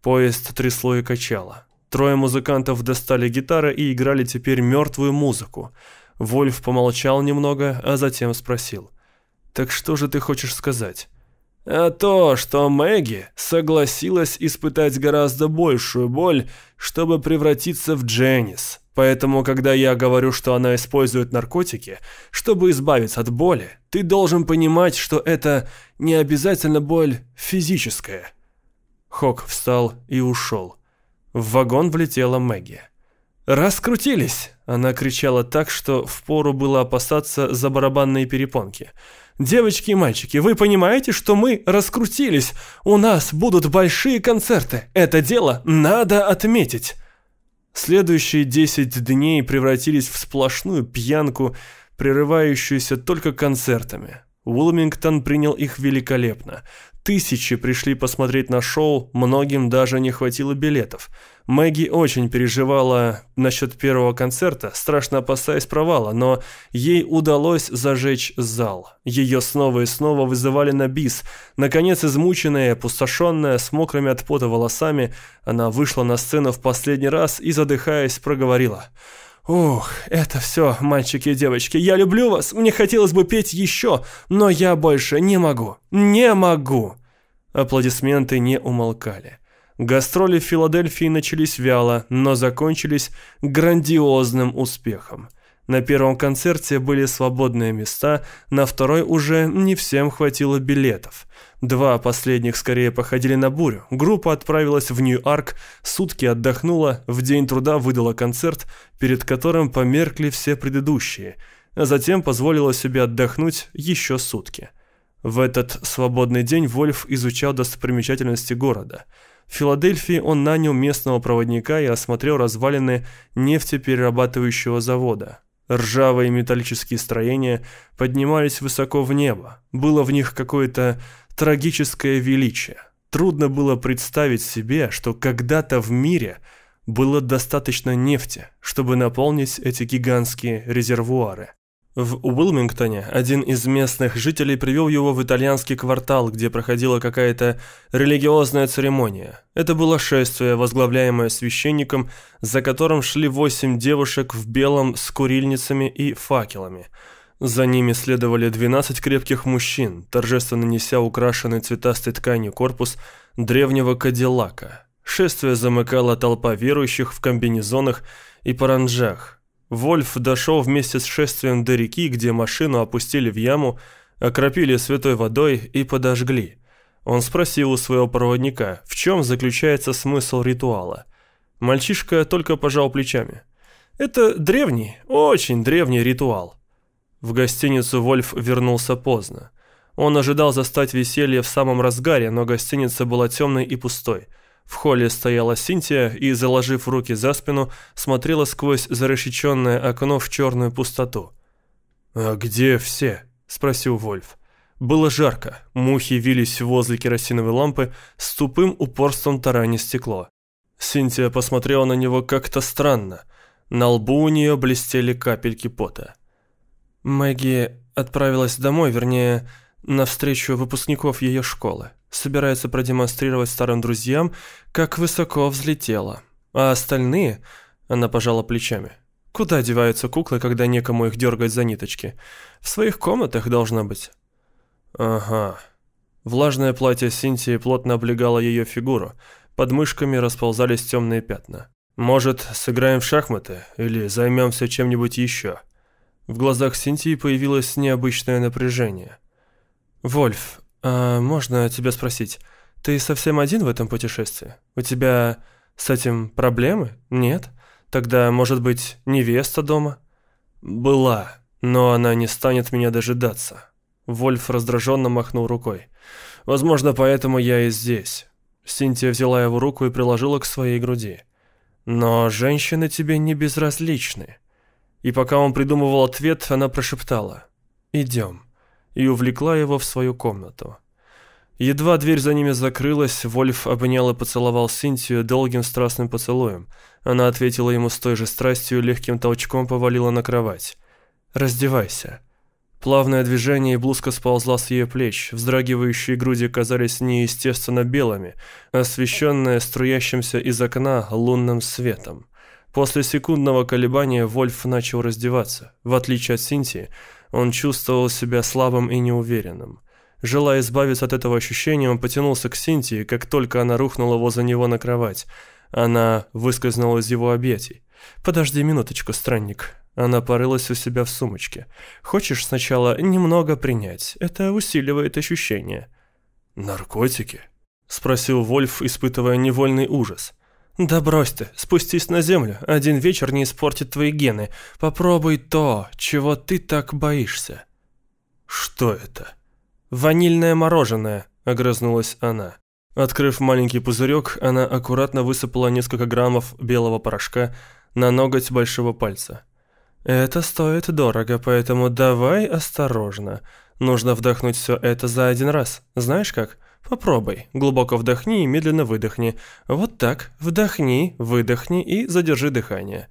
Поезд трясло и качало. Трое музыкантов достали гитары и играли теперь мертвую музыку – Вольф помолчал немного, а затем спросил. «Так что же ты хочешь сказать?» «А то, что Мэгги согласилась испытать гораздо большую боль, чтобы превратиться в Дженнис. Поэтому, когда я говорю, что она использует наркотики, чтобы избавиться от боли, ты должен понимать, что это не обязательно боль физическая». Хок встал и ушел. В вагон влетела Мэгги. «Раскрутились!» Она кричала так, что впору было опасаться за барабанные перепонки. «Девочки и мальчики, вы понимаете, что мы раскрутились? У нас будут большие концерты. Это дело надо отметить!» Следующие десять дней превратились в сплошную пьянку, прерывающуюся только концертами. Уилмингтон принял их великолепно. Тысячи пришли посмотреть на шоу, многим даже не хватило билетов. Мэгги очень переживала насчет первого концерта, страшно опасаясь провала, но ей удалось зажечь зал. Ее снова и снова вызывали на бис. Наконец, измученная, опустошенная, с мокрыми от пота волосами, она вышла на сцену в последний раз и, задыхаясь, проговорила – «Ух, это все, мальчики и девочки, я люблю вас, мне хотелось бы петь еще, но я больше не могу, не могу!» Аплодисменты не умолкали. Гастроли в Филадельфии начались вяло, но закончились грандиозным успехом. На первом концерте были свободные места, на второй уже не всем хватило билетов. Два последних скорее походили на бурю. Группа отправилась в Нью-Арк, сутки отдохнула, в день труда выдала концерт, перед которым померкли все предыдущие. а затем позволила себе отдохнуть еще сутки. В этот свободный день Вольф изучал достопримечательности города. В Филадельфии он нанял местного проводника и осмотрел развалины нефтеперерабатывающего завода. Ржавые металлические строения поднимались высоко в небо. Было в них какое-то трагическое величие. Трудно было представить себе, что когда-то в мире было достаточно нефти, чтобы наполнить эти гигантские резервуары. В Уилмингтоне один из местных жителей привел его в итальянский квартал, где проходила какая-то религиозная церемония. Это было шествие, возглавляемое священником, за которым шли восемь девушек в белом с курильницами и факелами. За ними следовали 12 крепких мужчин, торжественно неся украшенный цветастой тканью корпус древнего кадиллака. Шествие замыкала толпа верующих в комбинезонах и паранджах, Вольф дошел вместе с шествием до реки, где машину опустили в яму, окропили святой водой и подожгли. Он спросил у своего проводника, в чем заключается смысл ритуала. Мальчишка только пожал плечами. «Это древний, очень древний ритуал». В гостиницу Вольф вернулся поздно. Он ожидал застать веселье в самом разгаре, но гостиница была темной и пустой – в холле стояла Синтия и, заложив руки за спину, смотрела сквозь зарешеченное окно в черную пустоту. «А где все?» – спросил Вольф. Было жарко, мухи вились возле керосиновой лампы с тупым упорством тараня стекло. Синтия посмотрела на него как-то странно. На лбу у нее блестели капельки пота. Мэгги отправилась домой, вернее, на встречу выпускников ее школы собирается продемонстрировать старым друзьям, как высоко взлетела. А остальные, она пожала плечами, куда деваются куклы, когда некому их дергать за ниточки? В своих комнатах должна быть. Ага. Влажное платье Синтии плотно облегало ее фигуру, под мышками расползались темные пятна. Может, сыграем в шахматы или займемся чем-нибудь еще? В глазах Синтии появилось необычное напряжение. «Вольф, «А можно тебя спросить, ты совсем один в этом путешествии? У тебя с этим проблемы? Нет? Тогда, может быть, невеста дома?» «Была, но она не станет меня дожидаться». Вольф раздраженно махнул рукой. «Возможно, поэтому я и здесь». Синтия взяла его руку и приложила к своей груди. «Но женщины тебе не безразличны». И пока он придумывал ответ, она прошептала «Идем» и увлекла его в свою комнату. Едва дверь за ними закрылась, Вольф обнял и поцеловал Синтию долгим страстным поцелуем. Она ответила ему с той же страстью легким толчком повалила на кровать. «Раздевайся». Плавное движение и блузка сползла с ее плеч, вздрагивающие груди казались неестественно белыми, освещенные струящимся из окна лунным светом. После секундного колебания Вольф начал раздеваться. В отличие от Синтии, он чувствовал себя слабым и неуверенным. Желая избавиться от этого ощущения, он потянулся к Синтии, как только она рухнула возле него на кровать. Она выскользнула из его объятий. «Подожди минуточку, странник». Она порылась у себя в сумочке. «Хочешь сначала немного принять? Это усиливает ощущение». «Наркотики?» – спросил Вольф, испытывая невольный ужас. «Да брось ты, спустись на землю, один вечер не испортит твои гены. Попробуй то, чего ты так боишься». «Что это?» «Ванильное мороженое», — огрызнулась она. Открыв маленький пузырек, она аккуратно высыпала несколько граммов белого порошка на ноготь большого пальца. «Это стоит дорого, поэтому давай осторожно. Нужно вдохнуть все это за один раз. Знаешь как?» Попробуй. Глубоко вдохни и медленно выдохни. Вот так. Вдохни, выдохни и задержи дыхание.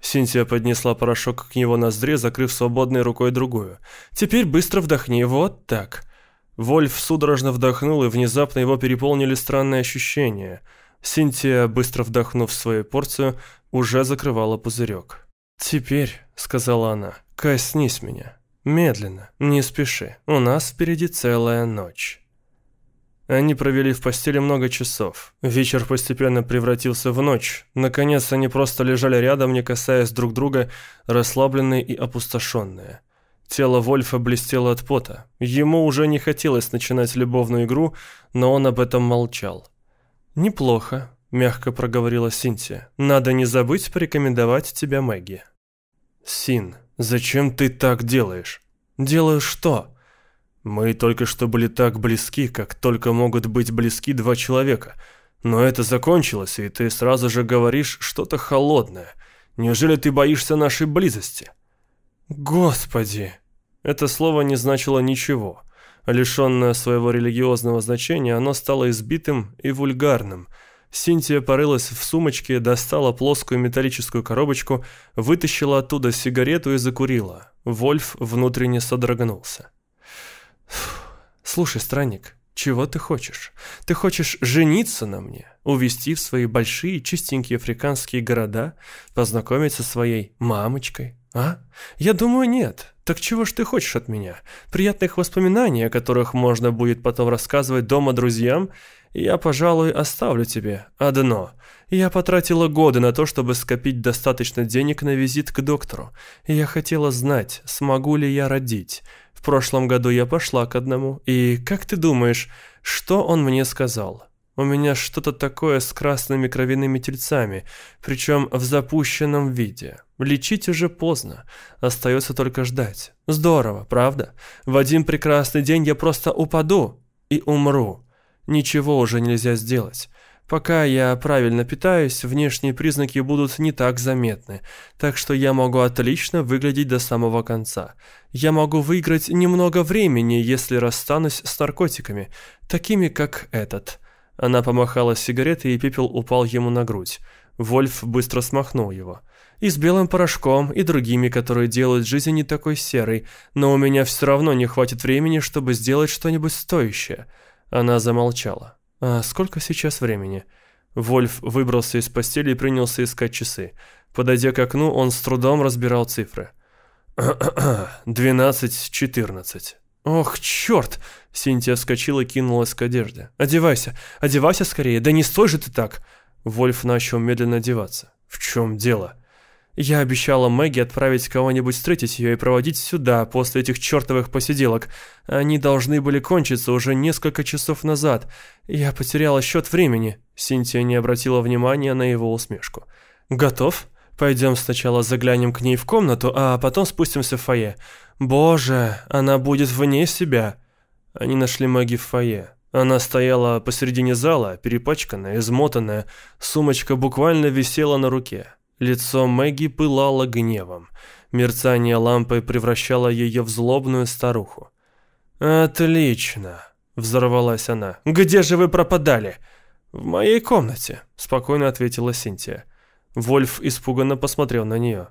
Синтия поднесла порошок к его ноздре, закрыв свободной рукой другую. Теперь быстро вдохни. Вот так. Вольф судорожно вдохнул, и внезапно его переполнили странные ощущения. Синтия, быстро вдохнув свою порцию, уже закрывала пузырек. «Теперь», — сказала она, — «коснись меня. Медленно, не спеши. У нас впереди целая ночь». Они провели в постели много часов. Вечер постепенно превратился в ночь. Наконец, они просто лежали рядом, не касаясь друг друга, расслабленные и опустошенные. Тело Вольфа блестело от пота. Ему уже не хотелось начинать любовную игру, но он об этом молчал. «Неплохо», — мягко проговорила Синтия. «Надо не забыть порекомендовать тебя Мэгги». «Син», Зачем ты так делаешь? Делаю что? Мы только что были так близки, как только могут быть близки два человека. Но это закончилось, и ты сразу же говоришь что-то холодное. Неужели ты боишься нашей близости? Господи! Это слово не значило ничего. Лишенное своего религиозного значения, оно стало избитым и вульгарным – Синтия порылась в сумочке, достала плоскую металлическую коробочку, вытащила оттуда сигарету и закурила. Вольф внутренне содрогнулся. «Слушай, странник, чего ты хочешь? Ты хочешь жениться на мне, увезти в свои большие чистенькие африканские города, познакомиться со своей мамочкой, а? Я думаю, нет. Так чего ж ты хочешь от меня? Приятных воспоминаний, о которых можно будет потом рассказывать дома друзьям – я, пожалуй, оставлю тебе одно. Я потратила годы на то, чтобы скопить достаточно денег на визит к доктору. я хотела знать, смогу ли я родить. В прошлом году я пошла к одному, и, как ты думаешь, что он мне сказал? У меня что-то такое с красными кровяными тельцами, причем в запущенном виде. Лечить уже поздно, остается только ждать. Здорово, правда? В один прекрасный день я просто упаду и умру ничего уже нельзя сделать. Пока я правильно питаюсь, внешние признаки будут не так заметны, так что я могу отлично выглядеть до самого конца. Я могу выиграть немного времени, если расстанусь с наркотиками, такими как этот». Она помахала сигаретой, и пепел упал ему на грудь. Вольф быстро смахнул его. «И с белым порошком, и другими, которые делают жизнь не такой серой, но у меня все равно не хватит времени, чтобы сделать что-нибудь стоящее». Она замолчала. «А сколько сейчас времени?» Вольф выбрался из постели и принялся искать часы. Подойдя к окну, он с трудом разбирал цифры. [clears throat] «Двенадцать, четырнадцать». «Ох, черт!» Синтия вскочила и кинулась к одежде. «Одевайся! Одевайся скорее! Да не стой же ты так!» Вольф начал медленно одеваться. «В чем дело?» Я обещала Мэгги отправить кого-нибудь встретить ее и проводить сюда после этих чертовых посиделок. Они должны были кончиться уже несколько часов назад. Я потеряла счет времени. Синтия не обратила внимания на его усмешку. «Готов? Пойдем сначала заглянем к ней в комнату, а потом спустимся в фойе. Боже, она будет вне себя». Они нашли Мэгги в фойе. Она стояла посередине зала, перепачканная, измотанная. Сумочка буквально висела на руке. Лицо Мэгги пылало гневом. Мерцание лампы превращало ее в злобную старуху. «Отлично!» – взорвалась она. «Где же вы пропадали?» «В моей комнате», – спокойно ответила Синтия. Вольф испуганно посмотрел на нее.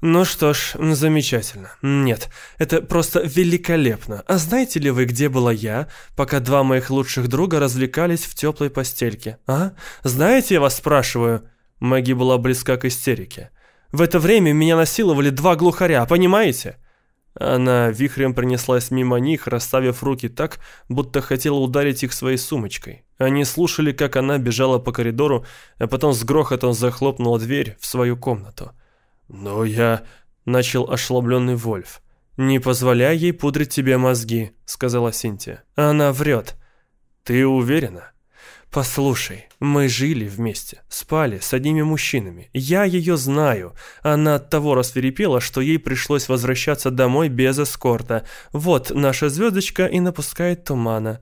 «Ну что ж, замечательно. Нет, это просто великолепно. А знаете ли вы, где была я, пока два моих лучших друга развлекались в теплой постельке? А? Знаете, я вас спрашиваю?» Мэгги была близка к истерике. «В это время меня насиловали два глухаря, понимаете?» Она вихрем пронеслась мимо них, расставив руки так, будто хотела ударить их своей сумочкой. Они слушали, как она бежала по коридору, а потом с грохотом захлопнула дверь в свою комнату. «Но я...» — начал ошеломленный Вольф. «Не позволяй ей пудрить тебе мозги», — сказала Синтия. «Она врет». «Ты уверена?» «Послушай, мы жили вместе, спали с одними мужчинами. Я ее знаю. Она от того рассверепела, что ей пришлось возвращаться домой без эскорта. Вот наша звездочка и напускает тумана».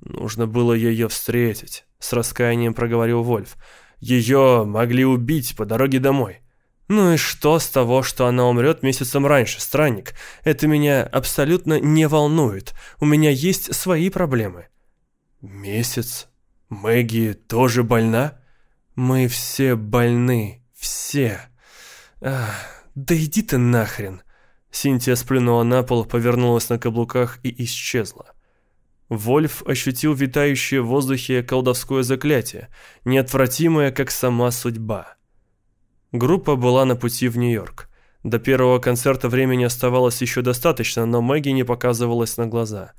«Нужно было ее встретить», — с раскаянием проговорил Вольф. «Ее могли убить по дороге домой». «Ну и что с того, что она умрет месяцем раньше, странник? Это меня абсолютно не волнует. У меня есть свои проблемы». «Месяц?» Мэгги тоже больна? Мы все больны, все. Ах, да иди ты нахрен. Синтия сплюнула на пол, повернулась на каблуках и исчезла. Вольф ощутил витающее в воздухе колдовское заклятие, неотвратимое, как сама судьба. Группа была на пути в Нью-Йорк. До первого концерта времени оставалось еще достаточно, но Мэгги не показывалась на глаза.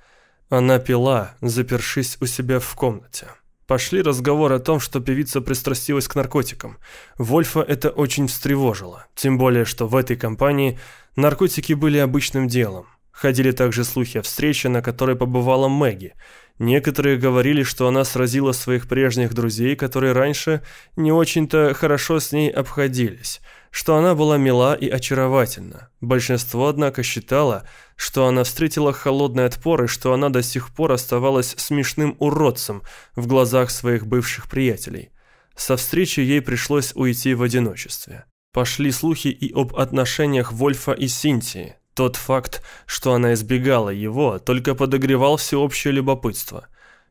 Она пила, запершись у себя в комнате. Пошли разговоры о том, что певица пристрастилась к наркотикам. Вольфа это очень встревожило, тем более, что в этой компании наркотики были обычным делом. Ходили также слухи о встрече, на которой побывала Мэгги. Некоторые говорили, что она сразила своих прежних друзей, которые раньше не очень-то хорошо с ней обходились, что она была мила и очаровательна. Большинство, однако, считало, что она встретила холодный отпор и что она до сих пор оставалась смешным уродцем в глазах своих бывших приятелей. Со встречи ей пришлось уйти в одиночестве. Пошли слухи и об отношениях Вольфа и Синтии, тот факт, что она избегала его, только подогревал всеобщее любопытство.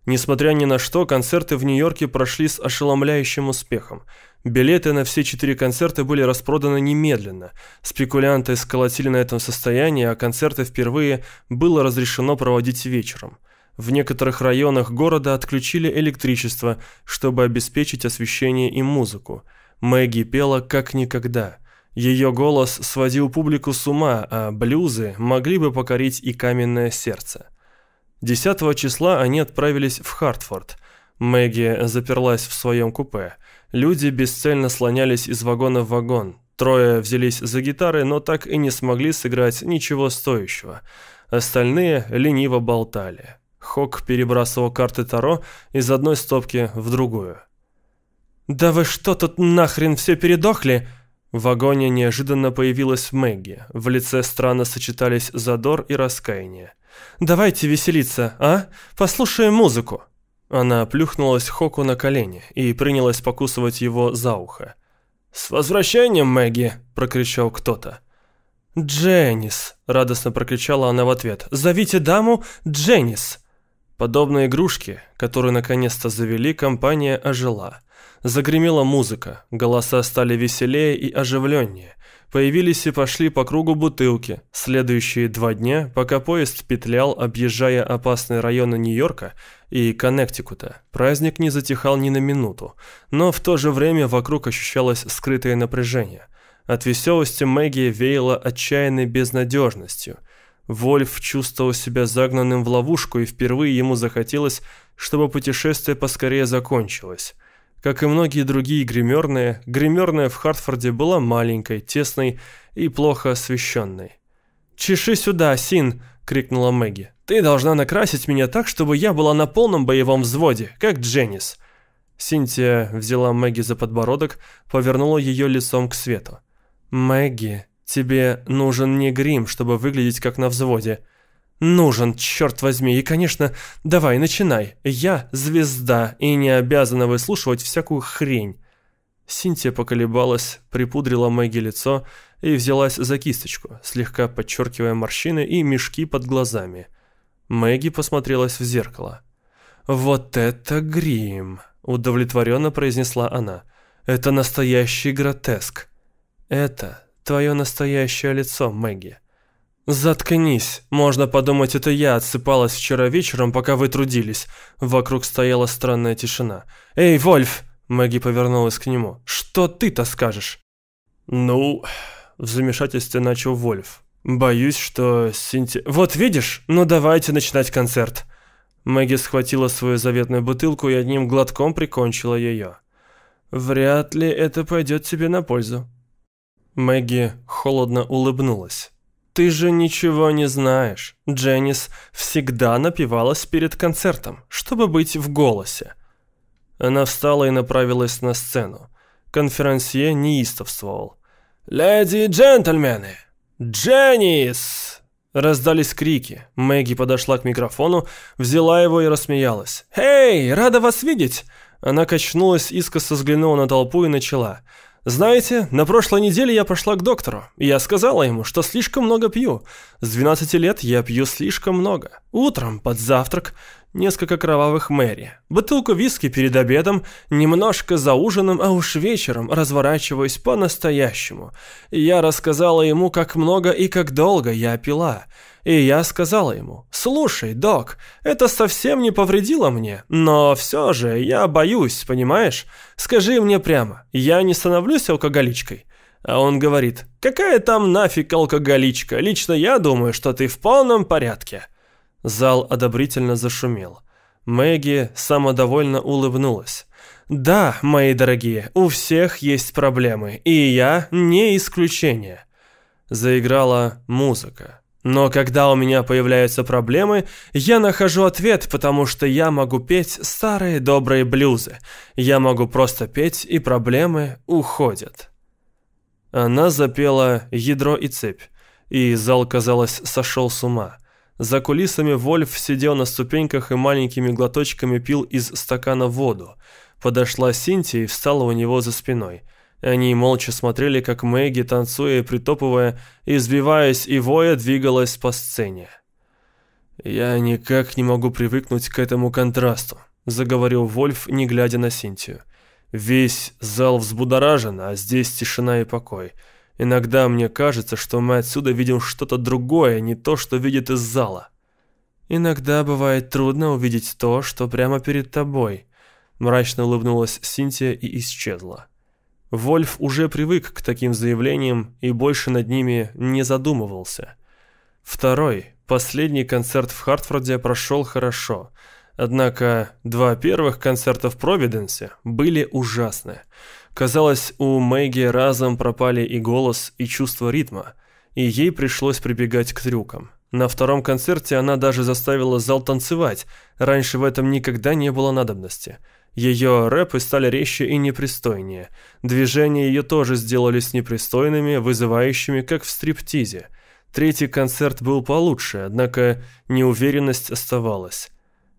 Несмотря ни на что, концерты в Нью-Йорке прошли с ошеломляющим успехом. Билеты на все четыре концерта были распроданы немедленно. Спекулянты сколотили на этом состоянии, а концерты впервые было разрешено проводить вечером. В некоторых районах города отключили электричество, чтобы обеспечить освещение и музыку. Мэгги пела как никогда – ее голос сводил публику с ума, а блюзы могли бы покорить и каменное сердце. 10 числа они отправились в Хартфорд. Мэгги заперлась в своем купе. Люди бесцельно слонялись из вагона в вагон. Трое взялись за гитары, но так и не смогли сыграть ничего стоящего. Остальные лениво болтали. Хок перебрасывал карты Таро из одной стопки в другую. «Да вы что тут нахрен все передохли?» В вагоне неожиданно появилась Мэгги. В лице странно сочетались задор и раскаяние. «Давайте веселиться, а? Послушаем музыку!» Она плюхнулась Хоку на колени и принялась покусывать его за ухо. «С возвращением, Мэгги!» – прокричал кто-то. «Дженнис!» – радостно прокричала она в ответ. «Зовите даму Дженнис!» Подобно игрушке, которую наконец-то завели, компания ожила – Загремела музыка, голоса стали веселее и оживленнее. Появились и пошли по кругу бутылки. Следующие два дня, пока поезд петлял, объезжая опасные районы Нью-Йорка и Коннектикута, праздник не затихал ни на минуту, но в то же время вокруг ощущалось скрытое напряжение. От веселости Мэгги веяло отчаянной безнадежностью. Вольф чувствовал себя загнанным в ловушку, и впервые ему захотелось, чтобы путешествие поскорее закончилось. Как и многие другие гримерные, гримерная в Хартфорде была маленькой, тесной и плохо освещенной. «Чеши сюда, Син!» — крикнула Мэгги. «Ты должна накрасить меня так, чтобы я была на полном боевом взводе, как Дженнис». Синтия взяла Мэгги за подбородок, повернула ее лицом к свету. «Мэгги, тебе нужен не грим, чтобы выглядеть как на взводе. Нужен, черт возьми, и, конечно, давай, начинай. Я звезда и не обязана выслушивать всякую хрень. Синтия поколебалась, припудрила Мэгги лицо и взялась за кисточку, слегка подчеркивая морщины и мешки под глазами. Мэгги посмотрелась в зеркало. «Вот это грим!» – удовлетворенно произнесла она. «Это настоящий гротеск. Это твое настоящее лицо, Мэгги». «Заткнись. Можно подумать, это я отсыпалась вчера вечером, пока вы трудились». Вокруг стояла странная тишина. «Эй, Вольф!» Мэгги повернулась к нему. «Что ты-то скажешь?» «Ну...» В замешательстве начал Вольф. «Боюсь, что Синти...» «Вот видишь? Ну давайте начинать концерт». Мэгги схватила свою заветную бутылку и одним глотком прикончила ее. «Вряд ли это пойдет тебе на пользу». Мэгги холодно улыбнулась. «Ты же ничего не знаешь. Дженнис всегда напивалась перед концертом, чтобы быть в голосе». Она встала и направилась на сцену. Конферансье неистовствовал. «Леди и джентльмены! Дженнис!» Раздались крики. Мэгги подошла к микрофону, взяла его и рассмеялась. «Эй, рада вас видеть!» Она качнулась, искоса взглянула на толпу и начала. Знаете, на прошлой неделе я пошла к доктору, я сказала ему, что слишком много пью. С 12 лет я пью слишком много. Утром, под завтрак, несколько кровавых Мэри, бутылку виски перед обедом, немножко за ужином, а уж вечером разворачиваюсь по-настоящему. Я рассказала ему, как много и как долго я пила. И я сказала ему, «Слушай, док, это совсем не повредило мне, но все же я боюсь, понимаешь? Скажи мне прямо, я не становлюсь алкоголичкой?» А он говорит, «Какая там нафиг алкоголичка? Лично я думаю, что ты в полном порядке». Зал одобрительно зашумел. Мэгги самодовольно улыбнулась. «Да, мои дорогие, у всех есть проблемы, и я не исключение». Заиграла музыка. Но когда у меня появляются проблемы, я нахожу ответ, потому что я могу петь старые добрые блюзы. Я могу просто петь, и проблемы уходят. Она запела «Ядро и цепь», и зал, казалось, сошел с ума. За кулисами Вольф сидел на ступеньках и маленькими глоточками пил из стакана воду. Подошла Синтия и встала у него за спиной – они молча смотрели, как Мэгги, танцуя и притопывая, избиваясь и воя, двигалась по сцене. «Я никак не могу привыкнуть к этому контрасту», — заговорил Вольф, не глядя на Синтию. «Весь зал взбудоражен, а здесь тишина и покой. Иногда мне кажется, что мы отсюда видим что-то другое, не то, что видит из зала». «Иногда бывает трудно увидеть то, что прямо перед тобой», — мрачно улыбнулась Синтия и исчезла. Вольф уже привык к таким заявлениям и больше над ними не задумывался. Второй, последний концерт в Хартфорде прошел хорошо. Однако два первых концерта в Провиденсе были ужасны. Казалось, у Мэгги разом пропали и голос, и чувство ритма, и ей пришлось прибегать к трюкам. На втором концерте она даже заставила зал танцевать, раньше в этом никогда не было надобности – ее рэпы стали резче и непристойнее. Движения ее тоже сделались непристойными, вызывающими, как в стриптизе. Третий концерт был получше, однако неуверенность оставалась.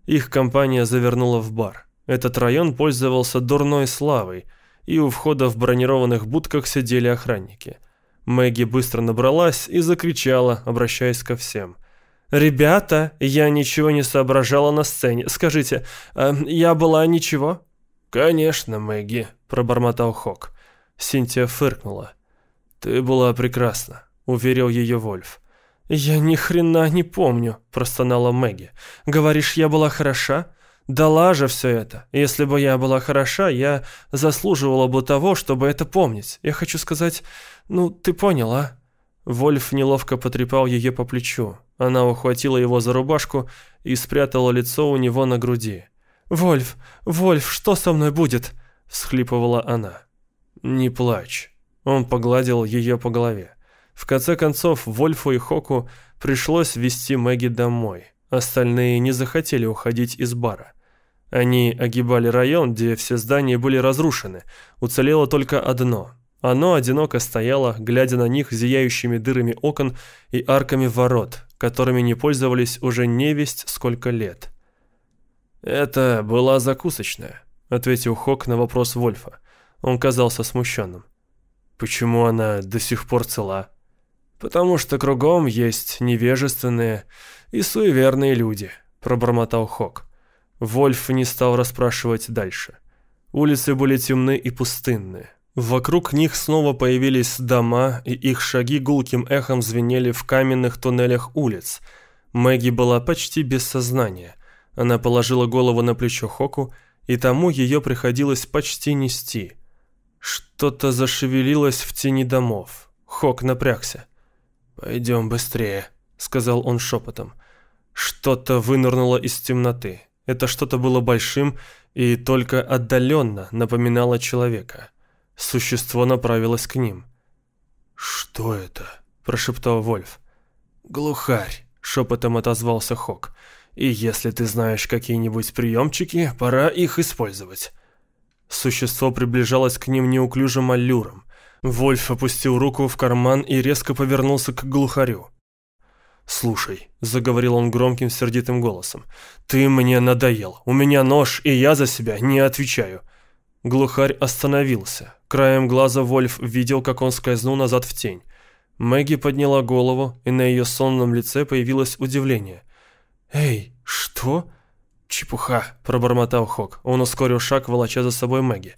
Их компания завернула в бар. Этот район пользовался дурной славой, и у входа в бронированных будках сидели охранники. Мэгги быстро набралась и закричала, обращаясь ко всем – «Ребята, я ничего не соображала на сцене. Скажите, э, я была ничего?» «Конечно, Мэгги», — пробормотал Хок. Синтия фыркнула. «Ты была прекрасна», — уверил ее Вольф. «Я ни хрена не помню», — простонала Мэгги. «Говоришь, я была хороша? Дала же все это. Если бы я была хороша, я заслуживала бы того, чтобы это помнить. Я хочу сказать, ну, ты поняла?» Вольф неловко потрепал ее по плечу. Она ухватила его за рубашку и спрятала лицо у него на груди. «Вольф, Вольф, что со мной будет?» – всхлипывала она. «Не плачь». Он погладил ее по голове. В конце концов, Вольфу и Хоку пришлось вести Мэгги домой. Остальные не захотели уходить из бара. Они огибали район, где все здания были разрушены. Уцелело только одно. Оно одиноко стояло, глядя на них зияющими дырами окон и арками ворот, которыми не пользовались уже невесть сколько лет. «Это была закусочная», — ответил Хок на вопрос Вольфа. Он казался смущенным. «Почему она до сих пор цела?» «Потому что кругом есть невежественные и суеверные люди», — пробормотал Хок. Вольф не стал расспрашивать дальше. Улицы были темны и пустынные. Вокруг них снова появились дома, и их шаги гулким эхом звенели в каменных туннелях улиц. Мэгги была почти без сознания. Она положила голову на плечо Хоку, и тому ее приходилось почти нести. Что-то зашевелилось в тени домов. Хок напрягся. «Пойдем быстрее», — сказал он шепотом. Что-то вынырнуло из темноты. Это что-то было большим и только отдаленно напоминало человека. Существо направилось к ним. «Что это?» – прошептал Вольф. «Глухарь», – шепотом отозвался Хок. «И если ты знаешь какие-нибудь приемчики, пора их использовать». Существо приближалось к ним неуклюжим аллюром. Вольф опустил руку в карман и резко повернулся к глухарю. «Слушай», — заговорил он громким сердитым голосом, — «ты мне надоел. У меня нож, и я за себя не отвечаю». Глухарь остановился. Краем глаза Вольф видел, как он скользнул назад в тень. Мэгги подняла голову, и на ее сонном лице появилось удивление. «Эй, что?» «Чепуха», — пробормотал Хок. Он ускорил шаг, волоча за собой Мэгги.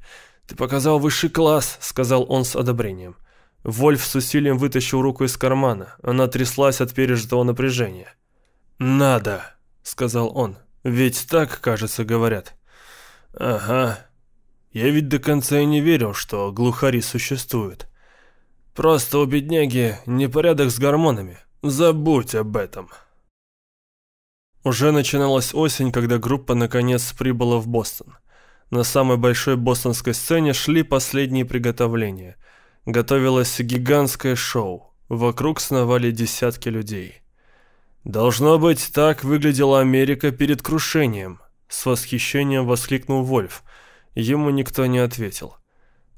«Ты показал высший класс», — сказал он с одобрением. Вольф с усилием вытащил руку из кармана. Она тряслась от пережитого напряжения. «Надо», — сказал он. «Ведь так, кажется, говорят». «Ага», я ведь до конца и не верил, что глухари существуют. Просто у бедняги непорядок с гормонами. Забудь об этом. Уже начиналась осень, когда группа наконец прибыла в Бостон. На самой большой бостонской сцене шли последние приготовления. Готовилось гигантское шоу. Вокруг сновали десятки людей. Должно быть, так выглядела Америка перед крушением. С восхищением воскликнул Вольф. Ему никто не ответил.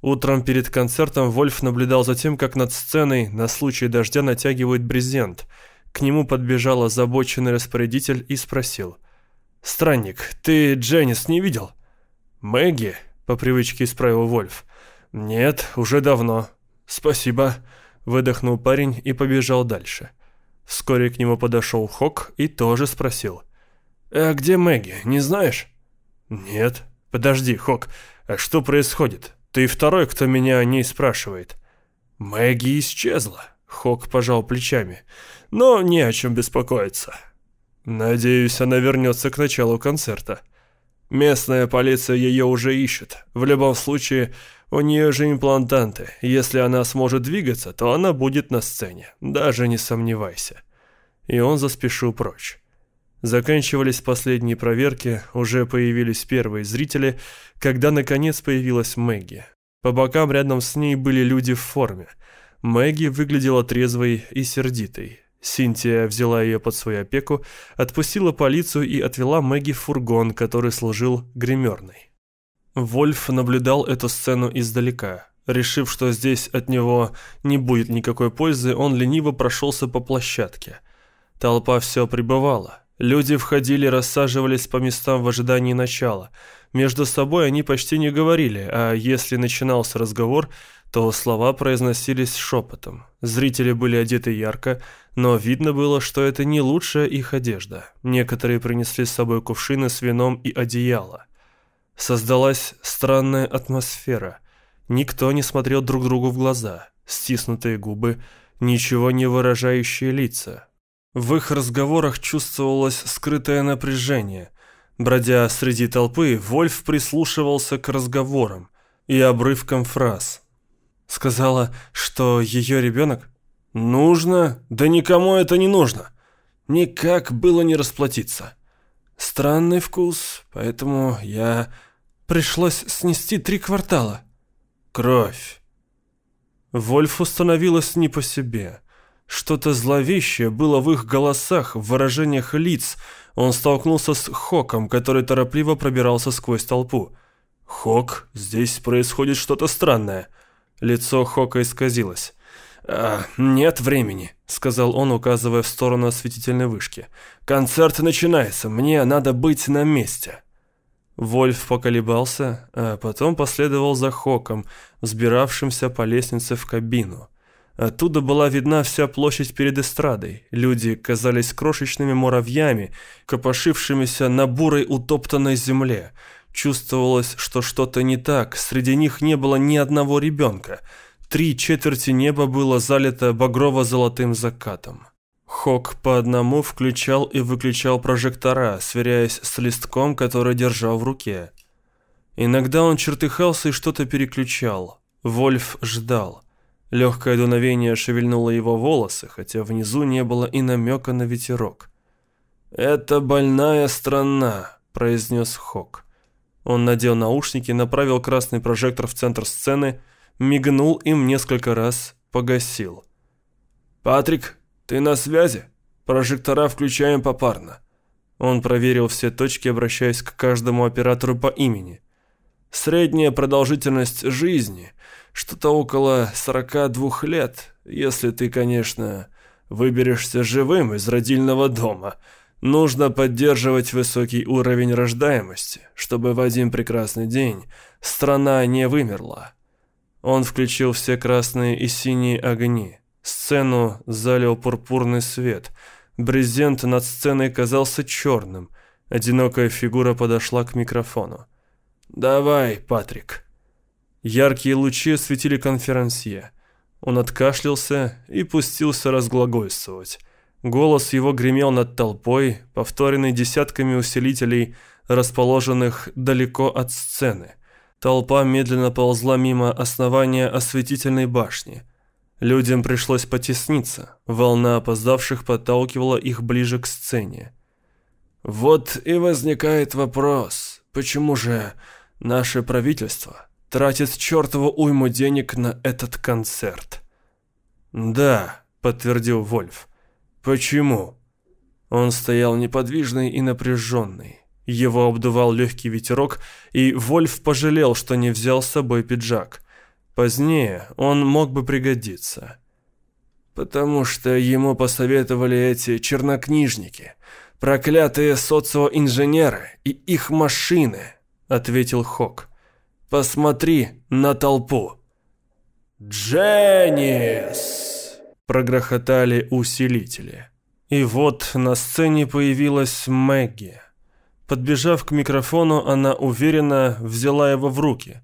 Утром перед концертом Вольф наблюдал за тем, как над сценой на случай дождя натягивают брезент. К нему подбежал озабоченный распорядитель и спросил. «Странник, ты Дженнис не видел?» «Мэгги?» — по привычке исправил Вольф. «Нет, уже давно. Спасибо», — выдохнул парень и побежал дальше. Вскоре к нему подошел Хок и тоже спросил. «А где Мэгги, не знаешь?» «Нет». «Подожди, Хок, а что происходит? Ты второй, кто меня о ней спрашивает». «Мэгги исчезла», — Хок пожал плечами. «Но не о чем беспокоиться». «Надеюсь, она вернется к началу концерта». Местная полиция ее уже ищет. В любом случае, у нее же имплантанты. Если она сможет двигаться, то она будет на сцене. Даже не сомневайся. И он заспешил прочь. Заканчивались последние проверки, уже появились первые зрители, когда наконец появилась Мэгги. По бокам рядом с ней были люди в форме. Мэгги выглядела трезвой и сердитой. Синтия взяла ее под свою опеку, отпустила полицию и отвела Мэгги в фургон, который служил гримерной. Вольф наблюдал эту сцену издалека. Решив, что здесь от него не будет никакой пользы, он лениво прошелся по площадке. Толпа все прибывала. Люди входили рассаживались по местам в ожидании начала. Между собой они почти не говорили, а если начинался разговор, то слова произносились шепотом. Зрители были одеты ярко, но видно было, что это не лучшая их одежда. Некоторые принесли с собой кувшины с вином и одеяло. Создалась странная атмосфера. Никто не смотрел друг другу в глаза. Стиснутые губы, ничего не выражающие лица. В их разговорах чувствовалось скрытое напряжение. Бродя среди толпы, Вольф прислушивался к разговорам и обрывкам фраз. Сказала, что ее ребенок «Нужно? Да никому это не нужно. Никак было не расплатиться. Странный вкус, поэтому я... Пришлось снести три квартала. Кровь». Вольфу становилось не по себе. Что-то зловещее было в их голосах, в выражениях лиц. Он столкнулся с Хоком, который торопливо пробирался сквозь толпу. «Хок, здесь происходит что-то странное». Лицо Хока исказилось. «А, «Нет времени», — сказал он, указывая в сторону осветительной вышки. «Концерт начинается, мне надо быть на месте». Вольф поколебался, а потом последовал за Хоком, взбиравшимся по лестнице в кабину. Оттуда была видна вся площадь перед эстрадой. Люди казались крошечными муравьями, копошившимися на бурой утоптанной земле. Чувствовалось, что что-то не так, среди них не было ни одного ребенка — Три четверти неба было залито багрово-золотым закатом. Хок по одному включал и выключал прожектора, сверяясь с листком, который держал в руке. Иногда он чертыхался и что-то переключал. Вольф ждал. Легкое дуновение шевельнуло его волосы, хотя внизу не было и намека на ветерок. «Это больная страна», — произнес Хок. Он надел наушники, направил красный прожектор в центр сцены — мигнул им несколько раз, погасил. «Патрик, ты на связи? Прожектора включаем попарно». Он проверил все точки, обращаясь к каждому оператору по имени. «Средняя продолжительность жизни – что-то около 42 лет, если ты, конечно, выберешься живым из родильного дома. Нужно поддерживать высокий уровень рождаемости, чтобы в один прекрасный день страна не вымерла». Он включил все красные и синие огни. Сцену залил пурпурный свет. Брезент над сценой казался черным. Одинокая фигура подошла к микрофону. «Давай, Патрик». Яркие лучи осветили конферансье. Он откашлялся и пустился разглагольствовать. Голос его гремел над толпой, повторенный десятками усилителей, расположенных далеко от сцены – Толпа медленно ползла мимо основания осветительной башни. Людям пришлось потесниться, волна опоздавших подталкивала их ближе к сцене. Вот и возникает вопрос, почему же наше правительство тратит чертову уйму денег на этот концерт? Да, подтвердил Вольф. Почему? Он стоял неподвижный и напряженный. Его обдувал легкий ветерок, и Вольф пожалел, что не взял с собой пиджак. Позднее он мог бы пригодиться. Потому что ему посоветовали эти чернокнижники, проклятые социоинженеры и их машины, ответил Хок. Посмотри на толпу. «Дженнис!» – прогрохотали усилители. И вот на сцене появилась Мэгги. Подбежав к микрофону, она уверенно взяла его в руки.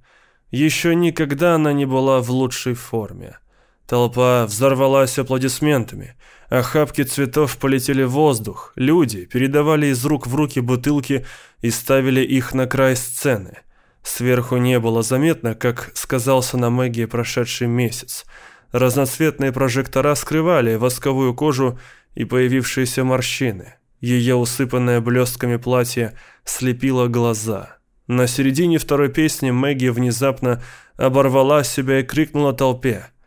Еще никогда она не была в лучшей форме. Толпа взорвалась аплодисментами. Охапки цветов полетели в воздух. Люди передавали из рук в руки бутылки и ставили их на край сцены. Сверху не было заметно, как сказался на Мэгги прошедший месяц. Разноцветные прожектора скрывали восковую кожу и появившиеся морщины. Ее усыпанное блестками платье слепило глаза. На середине второй песни Мэгги внезапно оборвала себя и крикнула толпе –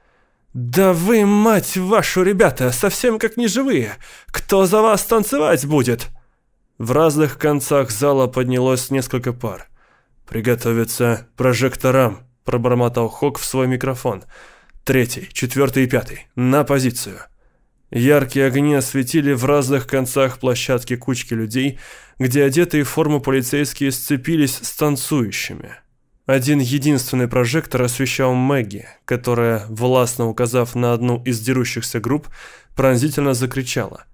«Да вы, мать вашу, ребята, совсем как неживые! Кто за вас танцевать будет?» В разных концах зала поднялось несколько пар. «Приготовиться прожекторам», – пробормотал Хок в свой микрофон. «Третий, четвертый и пятый. На позицию». Яркие огни осветили в разных концах площадки кучки людей, где одетые в форму полицейские сцепились с танцующими. Один единственный прожектор освещал Мэгги, которая, властно указав на одну из дерущихся групп, пронзительно закричала.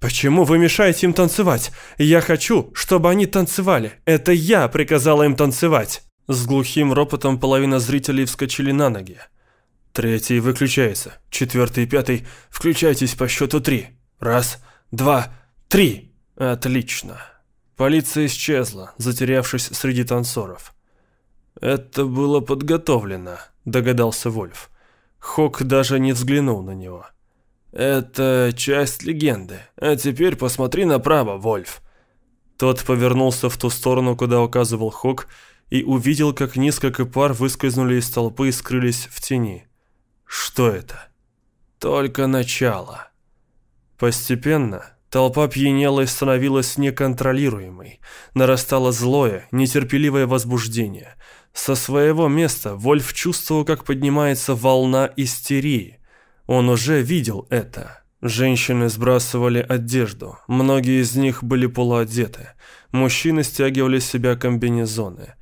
«Почему вы мешаете им танцевать? Я хочу, чтобы они танцевали. Это я приказала им танцевать!» С глухим ропотом половина зрителей вскочили на ноги. Третий выключается. Четвертый и пятый включайтесь по счету три. Раз, два, три. Отлично. Полиция исчезла, затерявшись среди танцоров. «Это было подготовлено», — догадался Вольф. Хок даже не взглянул на него. «Это часть легенды. А теперь посмотри направо, Вольф». Тот повернулся в ту сторону, куда указывал Хок, и увидел, как несколько пар выскользнули из толпы и скрылись в тени. Что это? Только начало. Постепенно толпа пьянела и становилась неконтролируемой. Нарастало злое, нетерпеливое возбуждение — со своего места Вольф чувствовал, как поднимается волна истерии. Он уже видел это. Женщины сбрасывали одежду, многие из них были полуодеты. Мужчины стягивали с себя комбинезоны.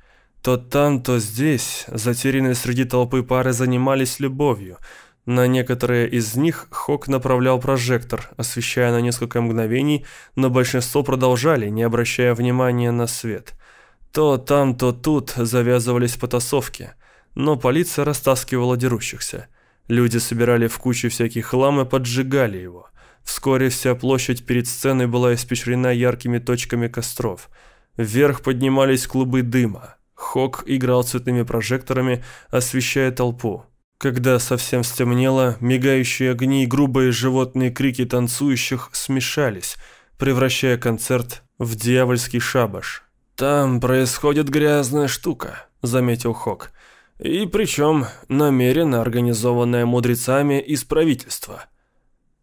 То там, то здесь, затерянные среди толпы пары занимались любовью. На некоторые из них Хок направлял прожектор, освещая на несколько мгновений, но большинство продолжали, не обращая внимания на свет – то там, то тут завязывались потасовки, но полиция растаскивала дерущихся. Люди собирали в кучу всяких хлам и поджигали его. Вскоре вся площадь перед сценой была испещрена яркими точками костров. Вверх поднимались клубы дыма. Хок играл цветными прожекторами, освещая толпу. Когда совсем стемнело, мигающие огни и грубые животные крики танцующих смешались, превращая концерт в дьявольский шабаш. «Там происходит грязная штука», — заметил Хок. «И причем намеренно организованная мудрецами из правительства».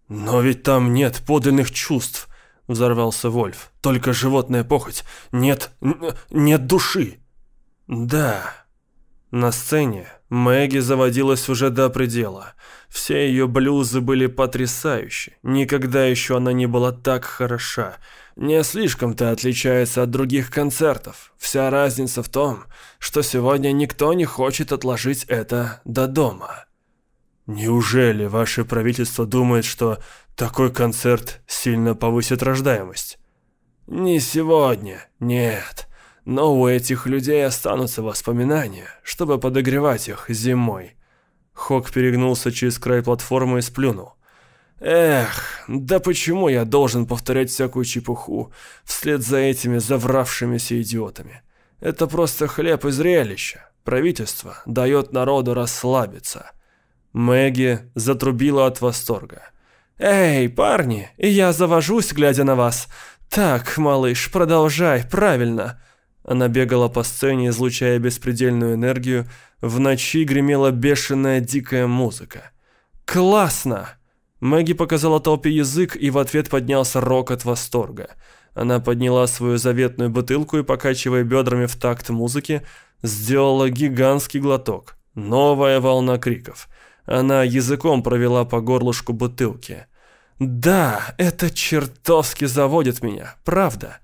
«Но ведь там нет подлинных чувств», — взорвался Вольф. «Только животная похоть. Нет... нет души». «Да». На сцене Мэгги заводилась уже до предела. Все ее блюзы были потрясающие. Никогда еще она не была так хороша не слишком-то отличается от других концертов. Вся разница в том, что сегодня никто не хочет отложить это до дома. Неужели ваше правительство думает, что такой концерт сильно повысит рождаемость? Не сегодня, нет. Но у этих людей останутся воспоминания, чтобы подогревать их зимой. Хок перегнулся через край платформы и сплюнул. Эх, да почему я должен повторять всякую чепуху вслед за этими завравшимися идиотами? Это просто хлеб и зрелище. Правительство дает народу расслабиться. Мэгги затрубила от восторга. «Эй, парни, я завожусь, глядя на вас. Так, малыш, продолжай, правильно». Она бегала по сцене, излучая беспредельную энергию. В ночи гремела бешеная дикая музыка. «Классно!» Мэгги показала толпе язык, и в ответ поднялся рок от восторга. Она подняла свою заветную бутылку и, покачивая бедрами в такт музыки, сделала гигантский глоток. Новая волна криков. Она языком провела по горлышку бутылки. «Да, это чертовски заводит меня, правда».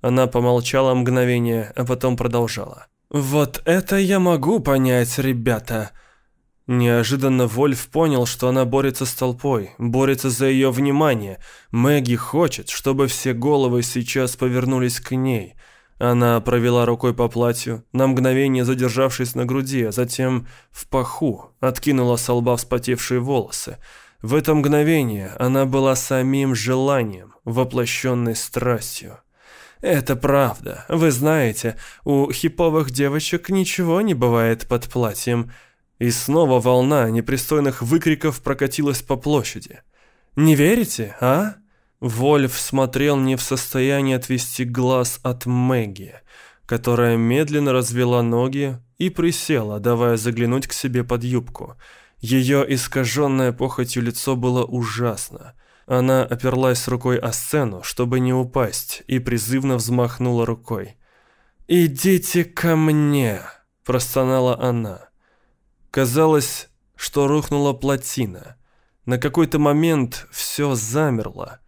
Она помолчала мгновение, а потом продолжала. «Вот это я могу понять, ребята». Неожиданно Вольф понял, что она борется с толпой, борется за ее внимание. Мэгги хочет, чтобы все головы сейчас повернулись к ней. Она провела рукой по платью, на мгновение задержавшись на груди, а затем в паху, откинула с лба вспотевшие волосы. В это мгновение она была самим желанием, воплощенной страстью. Это правда. Вы знаете, у хиповых девочек ничего не бывает под платьем. И снова волна непристойных выкриков прокатилась по площади. «Не верите, а?» Вольф смотрел не в состоянии отвести глаз от Мэгги, которая медленно развела ноги и присела, давая заглянуть к себе под юбку. Ее искаженное похотью лицо было ужасно. Она оперлась рукой о сцену, чтобы не упасть, и призывно взмахнула рукой. «Идите ко мне!» – простонала она. Казалось, что рухнула плотина. На какой-то момент все замерло.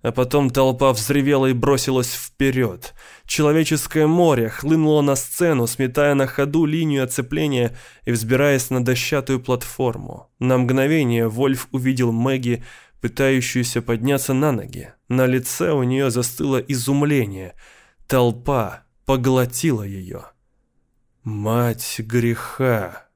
А потом толпа взревела и бросилась вперед. Человеческое море хлынуло на сцену, сметая на ходу линию оцепления и взбираясь на дощатую платформу. На мгновение Вольф увидел Мэгги, пытающуюся подняться на ноги. На лице у нее застыло изумление. Толпа поглотила ее. «Мать греха!»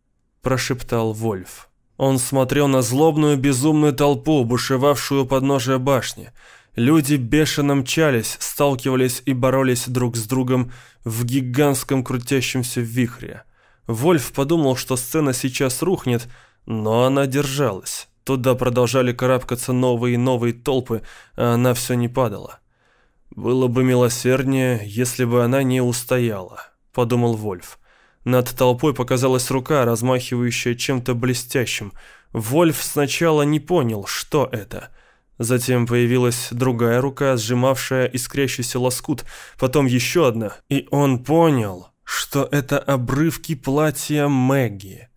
прошептал Вольф. Он смотрел на злобную безумную толпу, бушевавшую у подножия башни. Люди бешено мчались, сталкивались и боролись друг с другом в гигантском крутящемся вихре. Вольф подумал, что сцена сейчас рухнет, но она держалась. Туда продолжали карабкаться новые и новые толпы, а она все не падала. «Было бы милосерднее, если бы она не устояла», — подумал Вольф. Над толпой показалась рука, размахивающая чем-то блестящим. Вольф сначала не понял, что это. Затем появилась другая рука, сжимавшая искрящийся лоскут, потом еще одна, и он понял, что это обрывки платья Мэгги.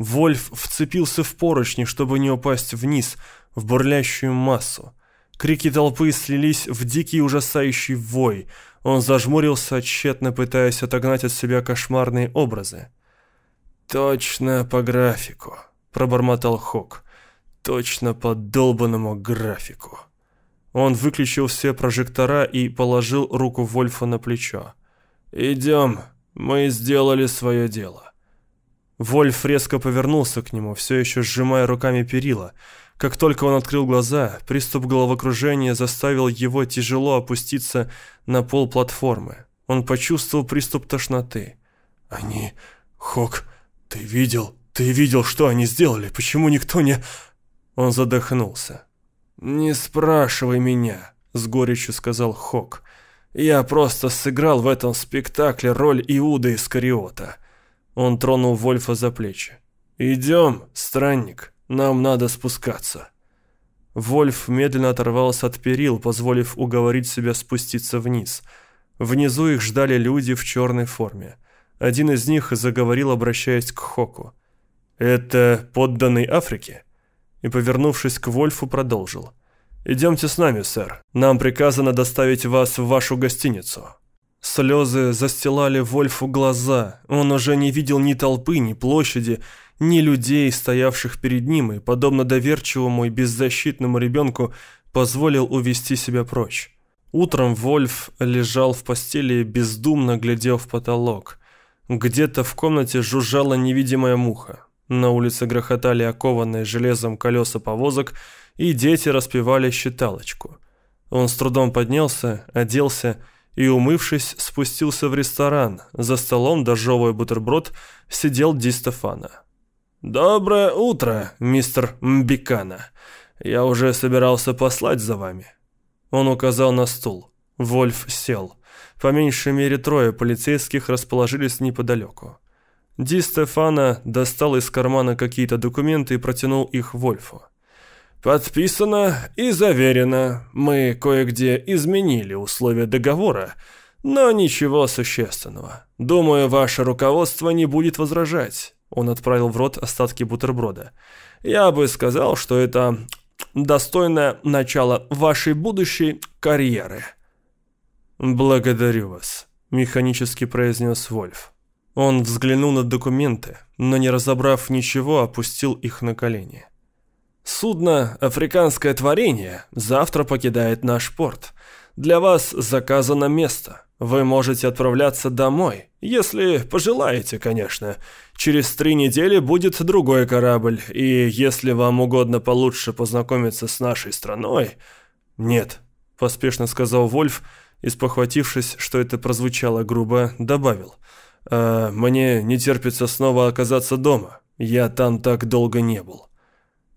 Вольф вцепился в поручни, чтобы не упасть вниз, в бурлящую массу. Крики толпы слились в дикий ужасающий вой – он зажмурился, тщетно пытаясь отогнать от себя кошмарные образы. «Точно по графику», — пробормотал Хок. «Точно по долбанному графику». Он выключил все прожектора и положил руку Вольфа на плечо. «Идем, мы сделали свое дело». Вольф резко повернулся к нему, все еще сжимая руками перила. Как только он открыл глаза, приступ головокружения заставил его тяжело опуститься на пол платформы. Он почувствовал приступ тошноты. «Они... Хок, ты видел? Ты видел, что они сделали? Почему никто не...» Он задохнулся. «Не спрашивай меня», — с горечью сказал Хок. «Я просто сыграл в этом спектакле роль Иуда Искариота». Он тронул Вольфа за плечи. «Идем, странник». Нам надо спускаться». Вольф медленно оторвался от перил, позволив уговорить себя спуститься вниз. Внизу их ждали люди в черной форме. Один из них заговорил, обращаясь к Хоку. «Это подданный Африке?» И, повернувшись к Вольфу, продолжил. «Идемте с нами, сэр. Нам приказано доставить вас в вашу гостиницу». Слезы застилали Вольфу глаза. Он уже не видел ни толпы, ни площади, ни людей, стоявших перед ним, и, подобно доверчивому и беззащитному ребенку, позволил увести себя прочь. Утром Вольф лежал в постели и бездумно глядел в потолок. Где-то в комнате жужжала невидимая муха. На улице грохотали окованные железом колеса повозок, и дети распевали считалочку. Он с трудом поднялся, оделся и, умывшись, спустился в ресторан. За столом, дожевывая бутерброд, сидел Ди Стефана. «Доброе утро, мистер Мбикана. Я уже собирался послать за вами». Он указал на стул. Вольф сел. По меньшей мере трое полицейских расположились неподалеку. Ди Стефана достал из кармана какие-то документы и протянул их Вольфу. Подписано и заверено. Мы кое-где изменили условия договора, но ничего существенного. Думаю, ваше руководство не будет возражать. Он отправил в рот остатки бутерброда. Я бы сказал, что это достойное начало вашей будущей карьеры. Благодарю вас, механически произнес Вольф. Он взглянул на документы, но не разобрав ничего, опустил их на колени. Судно «Африканское творение» завтра покидает наш порт. Для вас заказано место. Вы можете отправляться домой, если пожелаете, конечно. Через три недели будет другой корабль, и если вам угодно получше познакомиться с нашей страной... Нет, поспешно сказал Вольф, и спохватившись, что это прозвучало грубо, добавил. «А мне не терпится снова оказаться дома. Я там так долго не был».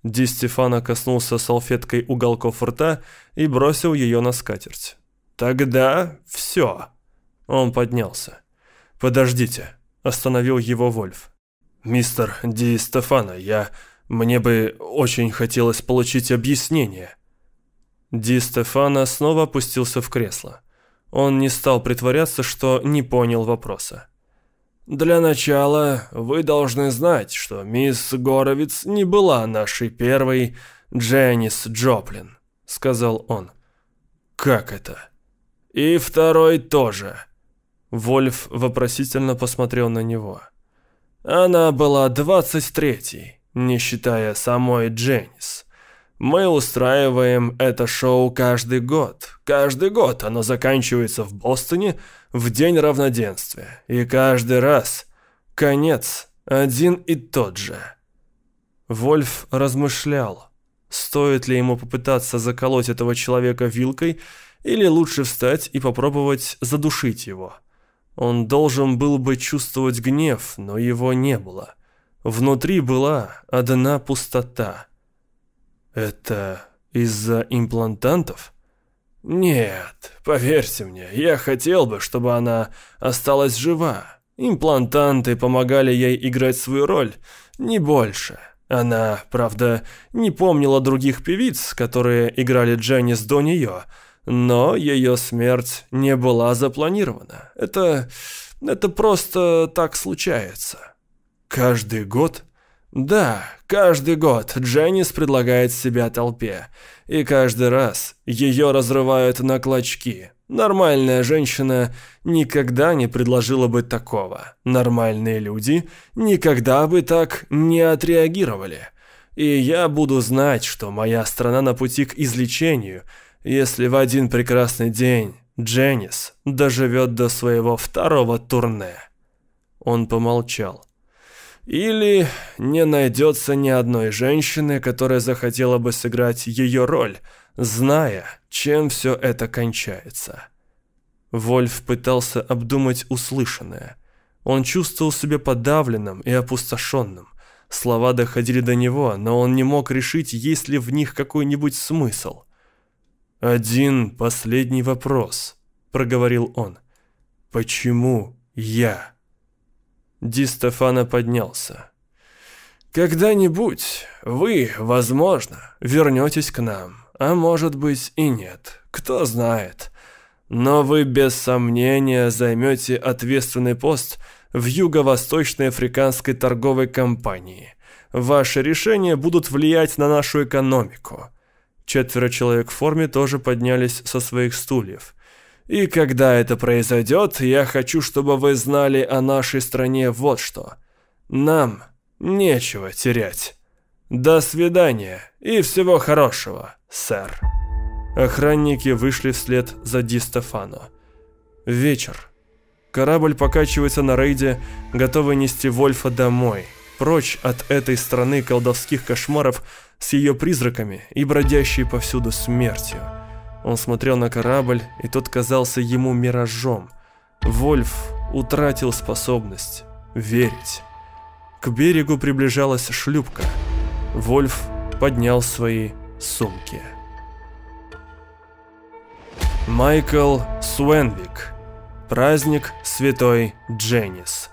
Ди Стефана коснулся салфеткой уголков рта и бросил ее на скатерть. «Тогда все». Он поднялся. «Подождите», — остановил его Вольф. «Мистер Ди Стефана, я... Мне бы очень хотелось получить объяснение». Ди Стефана снова опустился в кресло. Он не стал притворяться, что не понял вопроса. «Для начала вы должны знать, что мисс Горовиц не была нашей первой Дженнис Джоплин», — сказал он. «Как это?» «И второй тоже». Вольф вопросительно посмотрел на него. «Она была двадцать третьей, не считая самой Дженнис. Мы устраиваем это шоу каждый год. Каждый год оно заканчивается в Бостоне в День равноденствия. И каждый раз конец один и тот же». Вольф размышлял, стоит ли ему попытаться заколоть этого человека вилкой или лучше встать и попробовать задушить его. Он должен был бы чувствовать гнев, но его не было. Внутри была одна пустота. Это из-за имплантантов? Нет, поверьте мне, я хотел бы, чтобы она осталась жива. Имплантанты помогали ей играть свою роль, не больше. Она, правда, не помнила других певиц, которые играли Дженнис до нее, но ее смерть не была запланирована. Это... это просто так случается. Каждый год? Да, каждый год Дженнис предлагает себя толпе. И каждый раз ее разрывают на клочки. Нормальная женщина никогда не предложила бы такого. Нормальные люди никогда бы так не отреагировали. И я буду знать, что моя страна на пути к излечению – если в один прекрасный день Дженнис доживет до своего второго турне. Он помолчал. Или не найдется ни одной женщины, которая захотела бы сыграть ее роль, зная, чем все это кончается. Вольф пытался обдумать услышанное. Он чувствовал себя подавленным и опустошенным. Слова доходили до него, но он не мог решить, есть ли в них какой-нибудь смысл. «Один последний вопрос», — проговорил он. «Почему я?» Ди Стефано поднялся. «Когда-нибудь вы, возможно, вернетесь к нам, а может быть и нет, кто знает. Но вы без сомнения займете ответственный пост в Юго-Восточной Африканской торговой компании. Ваши решения будут влиять на нашу экономику». Четверо человек в форме тоже поднялись со своих стульев. «И когда это произойдет, я хочу, чтобы вы знали о нашей стране вот что. Нам нечего терять. До свидания и всего хорошего, сэр». Охранники вышли вслед за Ди Стефано. Вечер. Корабль покачивается на рейде, готовый нести Вольфа домой, прочь от этой страны колдовских кошмаров, с ее призраками и бродящей повсюду смертью. Он смотрел на корабль, и тот казался ему миражом. Вольф утратил способность верить. К берегу приближалась шлюпка. Вольф поднял свои сумки. Майкл Суэнвик. Праздник Святой Дженнис.